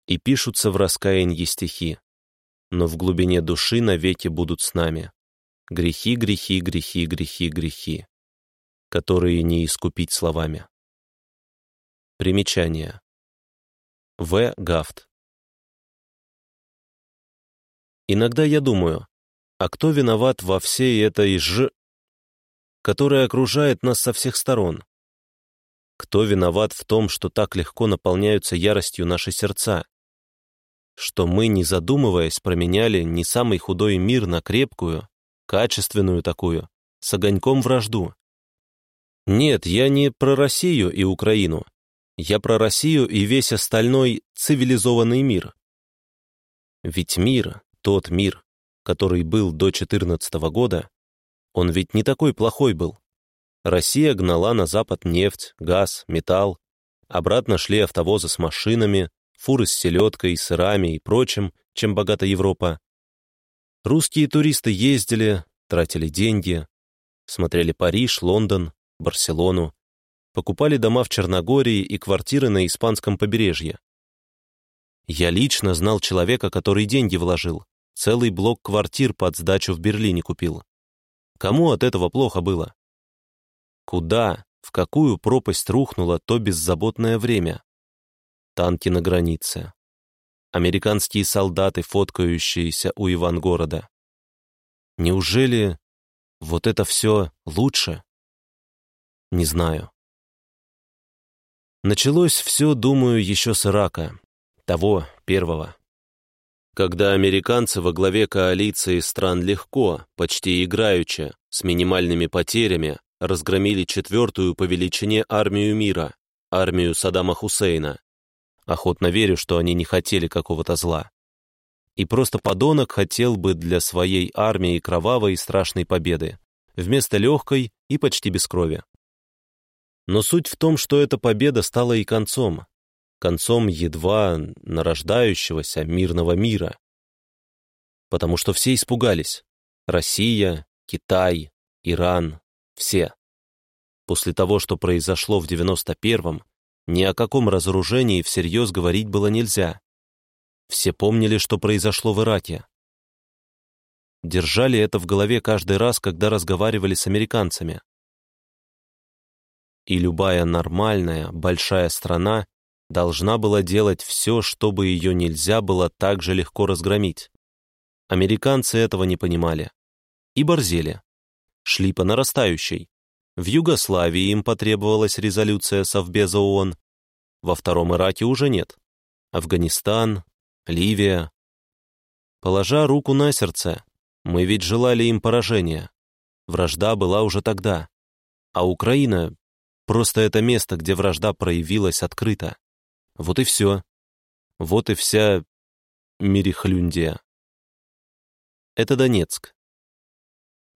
и пишутся в раскаянии стихи, но в глубине души навеки будут с нами. Грехи, грехи, грехи, грехи, грехи, которые не искупить словами. Примечание. В. Гафт. Иногда я думаю, а кто виноват во всей этой ж... которая окружает нас со всех сторон? Кто виноват в том, что так легко наполняются яростью наши сердца? что мы, не задумываясь, променяли не самый худой мир на крепкую, качественную такую, с огоньком вражду. Нет, я не про Россию и Украину. Я про Россию и весь остальной цивилизованный мир. Ведь мир, тот мир, который был до 14 -го года, он ведь не такой плохой был. Россия гнала на запад нефть, газ, металл, обратно шли автовозы с машинами, фуры с селедкой, сырами и прочим, чем богата Европа. Русские туристы ездили, тратили деньги, смотрели Париж, Лондон, Барселону, покупали дома в Черногории и квартиры на испанском побережье. Я лично знал человека, который деньги вложил, целый блок квартир под сдачу в Берлине купил. Кому от этого плохо было? Куда, в какую пропасть рухнуло то беззаботное время? танки на границе, американские солдаты, фоткающиеся у Ивангорода. Неужели вот это все лучше? Не знаю. Началось все, думаю, еще с Ирака, того первого. Когда американцы во главе коалиции стран легко, почти играючи, с минимальными потерями, разгромили четвертую по величине армию мира, армию Саддама Хусейна, Охотно верю, что они не хотели какого-то зла. И просто подонок хотел бы для своей армии кровавой и страшной победы, вместо легкой и почти без крови. Но суть в том, что эта победа стала и концом, концом едва нарождающегося мирного мира. Потому что все испугались. Россия, Китай, Иран, все. После того, что произошло в 91-м, ни о каком разоружении всерьез говорить было нельзя. Все помнили, что произошло в Ираке. Держали это в голове каждый раз, когда разговаривали с американцами. И любая нормальная, большая страна должна была делать все, чтобы ее нельзя было так же легко разгромить. Американцы этого не понимали. И борзели. Шли по нарастающей. В Югославии им потребовалась резолюция Совбеза ООН, во втором Ираке уже нет. Афганистан, Ливия. Положа руку на сердце, мы ведь желали им поражения. Вражда была уже тогда. А Украина — просто это место, где вражда проявилась открыто. Вот и все. Вот и вся Мирихлюндия. Это Донецк.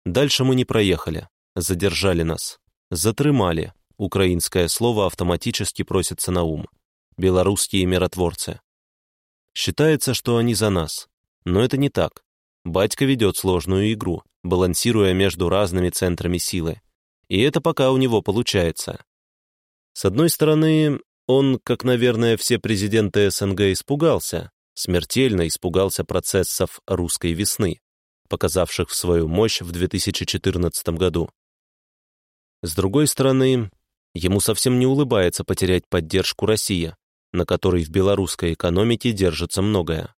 Дальше мы не проехали задержали нас, затрымали, украинское слово автоматически просится на ум, белорусские миротворцы. Считается, что они за нас, но это не так. Батька ведет сложную игру, балансируя между разными центрами силы. И это пока у него получается. С одной стороны, он, как, наверное, все президенты СНГ, испугался, смертельно испугался процессов русской весны, показавших свою мощь в 2014 году. С другой стороны, Ему совсем не улыбается потерять поддержку России, на которой в белорусской экономике держится многое.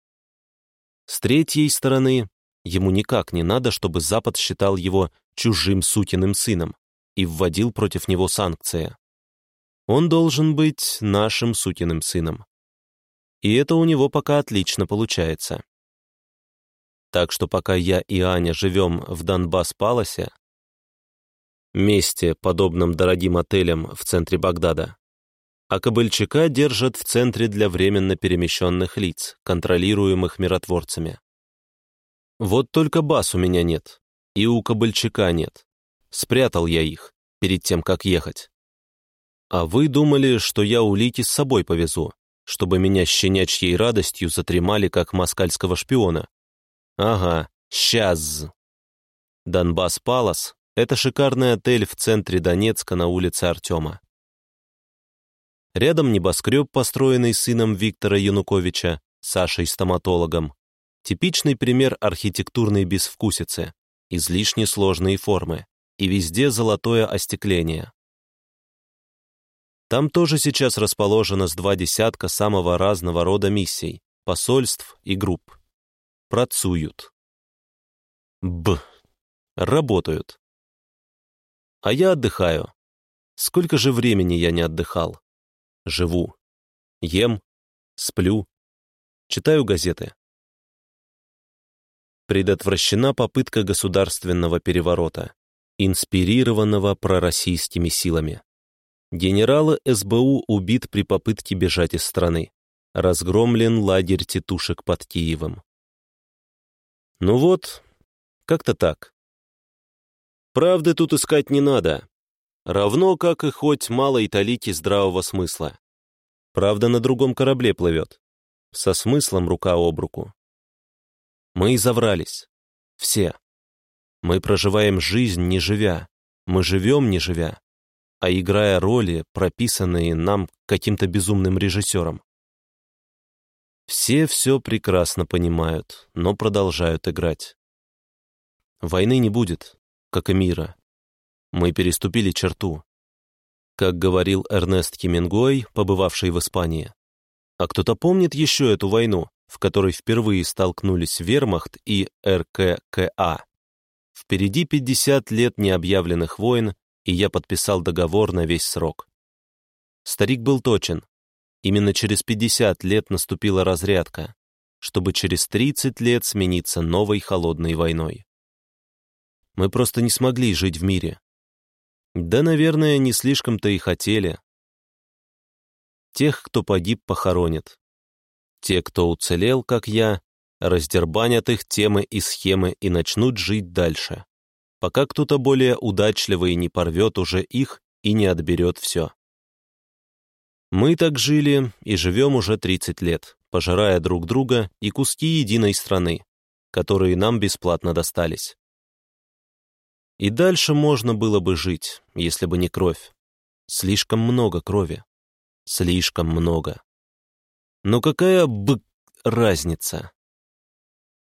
С третьей стороны, ему никак не надо, чтобы Запад считал его чужим сукиным сыном и вводил против него санкции. Он должен быть нашим сукиным сыном. И это у него пока отлично получается. Так что пока я и Аня живем в Донбасс-Паласе, месте, подобном дорогим отелям в центре Багдада, а Кобыльчака держат в центре для временно перемещенных лиц, контролируемых миротворцами. Вот только баз у меня нет, и у Кобыльчака нет. Спрятал я их перед тем, как ехать. А вы думали, что я улики с собой повезу, чтобы меня щенячьей радостью затремали, как москальского шпиона? Ага, сейчас. Донбасс Палас — это шикарный отель в центре Донецка на улице Артема. Рядом небоскреб, построенный сыном Виктора Януковича, Сашей-стоматологом. Типичный пример архитектурной безвкусицы, излишне сложные формы, и везде золотое остекление. Там тоже сейчас расположено с два десятка самого разного рода миссий, посольств и групп. Працуют. Б. Работают. А я отдыхаю. Сколько же времени я не отдыхал? живу. Ем, сплю, читаю газеты. Предотвращена попытка государственного переворота, инспирированного пророссийскими силами. Генералы СБУ убит при попытке бежать из страны. Разгромлен лагерь тетушек под Киевом. Ну вот, как-то так. Правды тут искать не надо. Равно, как и хоть малой талики здравого смысла. Правда, на другом корабле плывет. Со смыслом рука об руку. Мы и заврались. Все. Мы проживаем жизнь, не живя. Мы живем, не живя. А играя роли, прописанные нам каким-то безумным режиссером. Все все прекрасно понимают, но продолжают играть. Войны не будет, как и мира. Мы переступили черту. Как говорил Эрнест Хемингуэй, побывавший в Испании. А кто-то помнит еще эту войну, в которой впервые столкнулись Вермахт и РККА? Впереди 50 лет необъявленных войн, и я подписал договор на весь срок. Старик был точен. Именно через 50 лет наступила разрядка, чтобы через 30 лет смениться новой холодной войной. Мы просто не смогли жить в мире, да, наверное, не слишком-то и хотели. Тех, кто погиб, похоронят. Те, кто уцелел, как я, раздербанят их темы и схемы и начнут жить дальше, пока кто-то более удачливый не порвет уже их и не отберет все. Мы так жили и живем уже 30 лет, пожирая друг друга и куски единой страны, которые нам бесплатно достались. И дальше можно было бы жить, если бы не кровь. Слишком много крови. Слишком много. Но какая бы разница?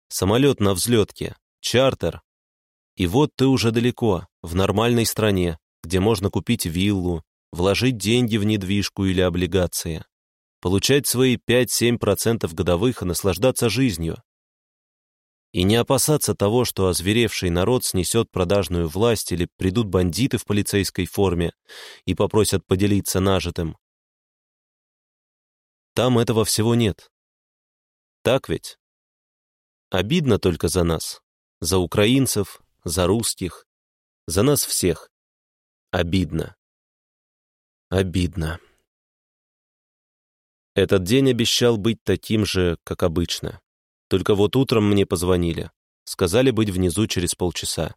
Самолет на взлетке, чартер. И вот ты уже далеко, в нормальной стране, где можно купить виллу, вложить деньги в недвижку или облигации, получать свои 5-7% годовых и наслаждаться жизнью и не опасаться того, что озверевший народ снесет продажную власть или придут бандиты в полицейской форме и попросят поделиться нажитым. Там этого всего нет. Так ведь? Обидно только за нас, за украинцев, за русских, за нас всех. Обидно. Обидно. Этот день обещал быть таким же, как обычно. Только вот утром мне позвонили. Сказали быть внизу через полчаса.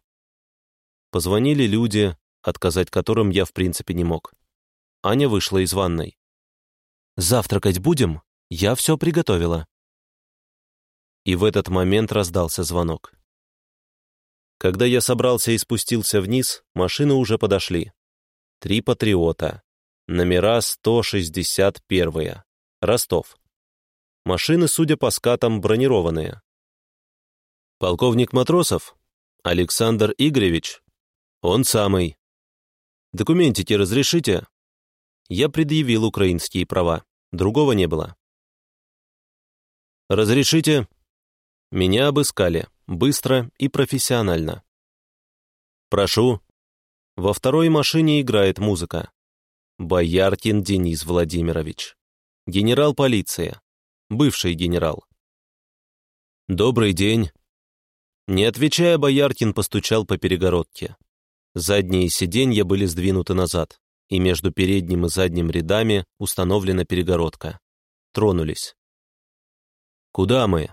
Позвонили люди, отказать которым я в принципе не мог. Аня вышла из ванной. «Завтракать будем? Я все приготовила». И в этот момент раздался звонок. Когда я собрался и спустился вниз, машины уже подошли. Три «Патриота». Номера 161. Ростов. Машины, судя по скатам, бронированные. Полковник Матросов? Александр Игоревич? Он самый. Документики разрешите? я предъявил украинские права. Другого не было. «Разрешите?» Меня обыскали, быстро и профессионально. «Прошу». Во второй машине играет музыка. Бояркин Денис Владимирович. Генерал полиции. Бывший генерал. «Добрый день». Не отвечая, Бояркин постучал по перегородке. Задние сиденья были сдвинуты назад, и между передним и задним рядами установлена перегородка. Тронулись. «Куда мы?»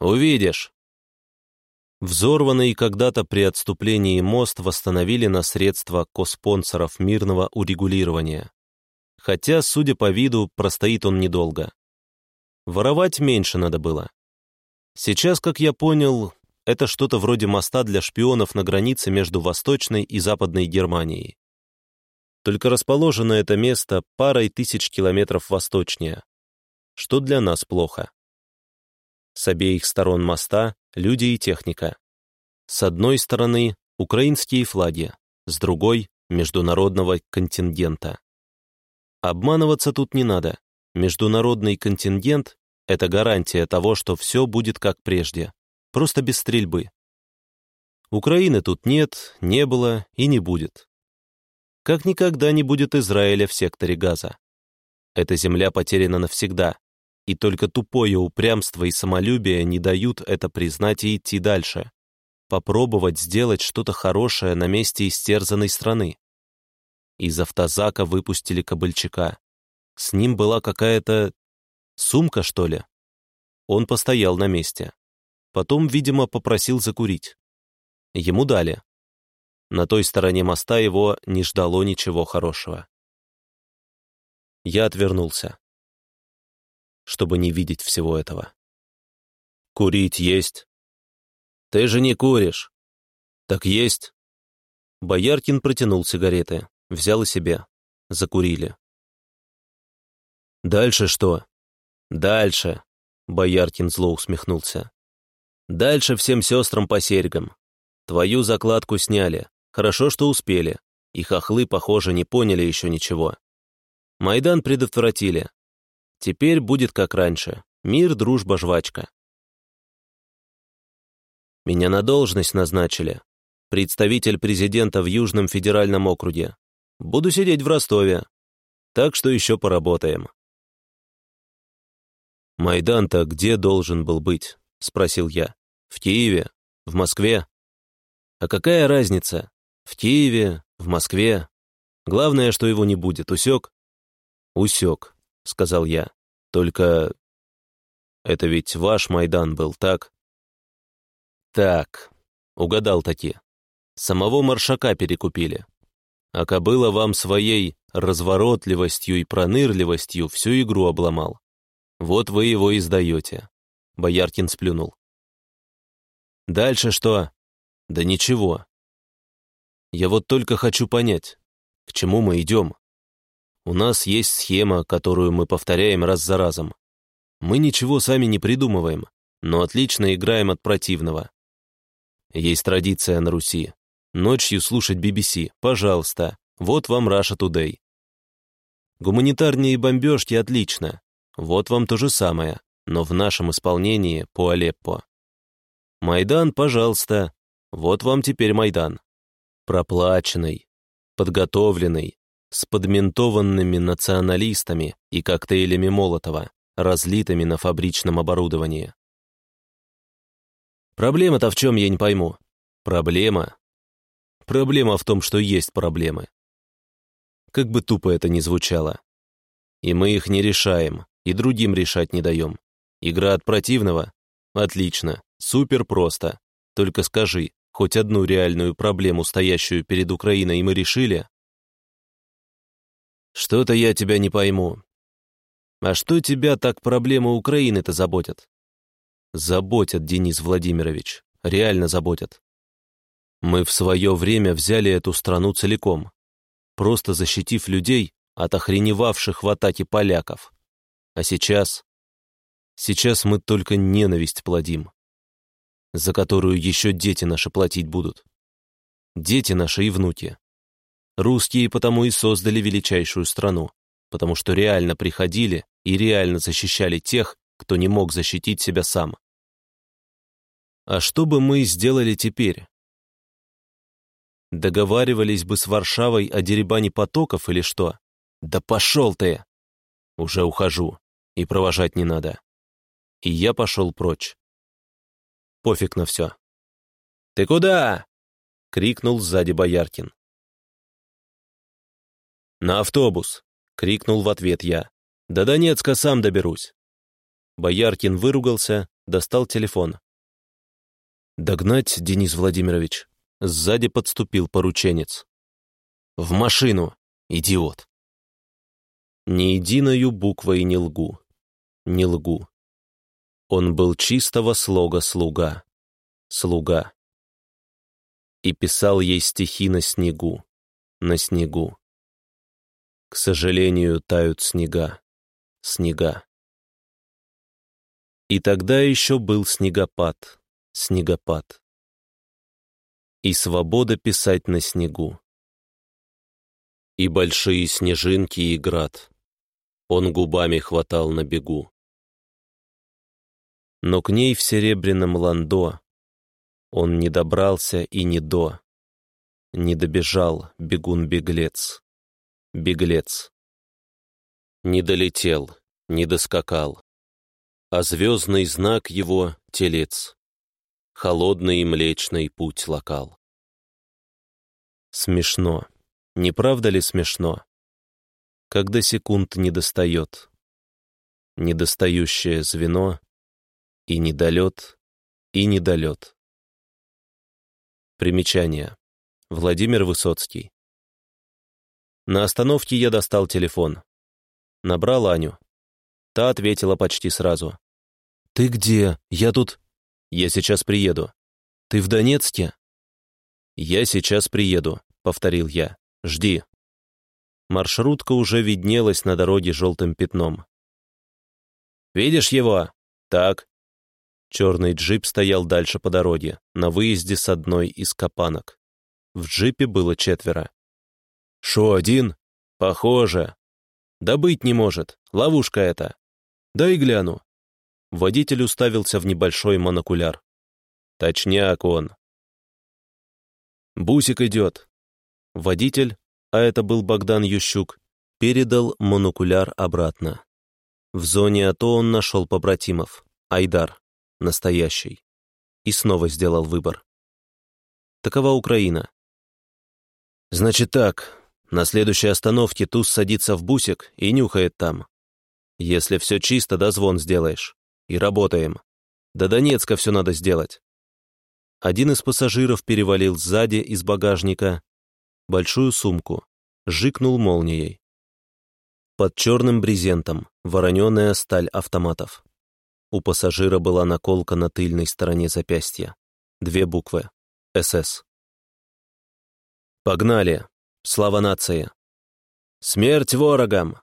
«Увидишь». Взорванный когда-то при отступлении мост восстановили на средства коспонсоров мирного урегулирования. Хотя, судя по виду, простоит он недолго. Воровать меньше надо было. Сейчас, как я понял, это что-то вроде моста для шпионов на границе между Восточной и Западной Германией. Только расположено это место парой тысяч километров восточнее, что для нас плохо. С обеих сторон моста люди и техника. С одной стороны украинские флаги, с другой — международного контингента. Обманываться тут не надо. Международный контингент — это гарантия того, что все будет как прежде, просто без стрельбы. Украины тут нет, не было и не будет. Как никогда не будет Израиля в секторе Газа. Эта земля потеряна навсегда, и только тупое упрямство и самолюбие не дают это признать и идти дальше. Попробовать сделать что-то хорошее на месте истерзанной страны. Из автозака выпустили кобыльчака. С ним была какая-то... сумка, что ли? Он постоял на месте. Потом, видимо, попросил закурить. Ему дали. На той стороне моста его не ждало ничего хорошего. Я отвернулся чтобы не видеть всего этого. «Курить есть?» «Ты же не куришь!» «Так есть!» Бояркин протянул сигареты, взял и себе. Закурили. «Дальше что?» «Дальше!» Бояркин зло усмехнулся. «Дальше всем сестрам по серьгам. Твою закладку сняли. Хорошо, что успели. И хохлы, похоже, не поняли еще ничего. Майдан предотвратили. Теперь будет как раньше. Мир, дружба, жвачка. Меня на должность назначили. Представитель президента в Южном федеральном округе. Буду сидеть в Ростове. Так что еще поработаем. «Майдан-то где должен был быть?» — спросил я. «В Киеве? В Москве?» «А какая разница? В Киеве? В Москве? Главное, что его не будет. Усек?» «Усек», — сказал я. «Только это ведь ваш Майдан был, так?» «Так», — угадал таки. «Самого маршака перекупили. А кобыла вам своей разворотливостью и пронырливостью всю игру обломал. Вот вы его и сдаете». Бояркин сплюнул. «Дальше что?» «Да ничего. Я вот только хочу понять, к чему мы идем?» У нас есть схема, которую мы повторяем раз за разом. Мы ничего сами не придумываем, но отлично играем от противного. Есть традиция на Руси. Ночью слушать BBC, пожалуйста. Вот вам Russia Today. Гуманитарные бомбежки отлично. Вот вам то же самое, но в нашем исполнении по Алеппо. Майдан, пожалуйста. Вот вам теперь Майдан. Проплаченный, подготовленный, с подментованными националистами и коктейлями Молотова, разлитыми на фабричном оборудовании. Проблема-то в чем, я не пойму. Проблема? Проблема в том, что есть проблемы. Как бы тупо это ни звучало. И мы их не решаем, и другим решать не даем. Игра от противного? Отлично, супер просто. Только скажи, хоть одну реальную проблему, стоящую перед Украиной, мы решили, что-то я тебя не пойму. А что тебя так проблемы Украины-то заботят? Заботят, Денис Владимирович, реально заботят. Мы в свое время взяли эту страну целиком, просто защитив людей от охреневавших в атаке поляков. А сейчас... Сейчас мы только ненависть плодим, за которую еще дети наши платить будут. Дети наши и внуки. Русские потому и создали величайшую страну, потому что реально приходили и реально защищали тех, кто не мог защитить себя сам. А что бы мы сделали теперь? Договаривались бы с Варшавой о деребане потоков или что? Да пошел ты! Уже ухожу, и провожать не надо. И я пошел прочь. Пофиг на все. «Ты куда?» — крикнул сзади Бояркин. «На автобус!» — крикнул в ответ я. «До Донецка сам доберусь!» Бояркин выругался, достал телефон. «Догнать, Денис Владимирович!» Сзади подступил порученец. «В машину, идиот!» Ни единою буквой не лгу. Не лгу. Он был чистого слога слуга. Слуга. И писал ей стихи на снегу. На снегу. К сожалению, тают снега. Снега. И тогда еще был снегопад. Снегопад и свобода писать на снегу. И большие снежинки и град он губами хватал на бегу. Но к ней в серебряном ландо он не добрался и не до, не добежал бегун-беглец, беглец. Не долетел, не доскакал, а звездный знак его — телец холодный и млечный путь локал. Смешно. Не правда ли смешно? Когда секунд не достает. Недостающее звено и недолет, и недолет. Примечание. Владимир Высоцкий. На остановке я достал телефон. Набрал Аню. Та ответила почти сразу. «Ты где? Я тут...» «Я сейчас приеду». «Ты в Донецке?» «Я сейчас приеду», — повторил я. «Жди». Маршрутка уже виднелась на дороге желтым пятном. «Видишь его?» «Так». Черный джип стоял дальше по дороге, на выезде с одной из капанок. В джипе было четверо. «Шо, один?» «Похоже». «Да быть не может, ловушка это». «Дай гляну». Водитель уставился в небольшой монокуляр. Точняк он. Бусик идет. Водитель, а это был Богдан Ющук, передал монокуляр обратно. В зоне АТО он нашел побратимов. Айдар, настоящий. И снова сделал выбор. Такова Украина. Значит так, на следующей остановке Туз садится в бусик и нюхает там. Если все чисто, дозвон сделаешь и работаем. До Донецка все надо сделать. Один из пассажиров перевалил сзади из багажника большую сумку, жикнул молнией. Под черным брезентом вороненая сталь автоматов. У пассажира была наколка на тыльной стороне запястья. Две буквы. СС. «Погнали! Слава нации! Смерть ворогам!»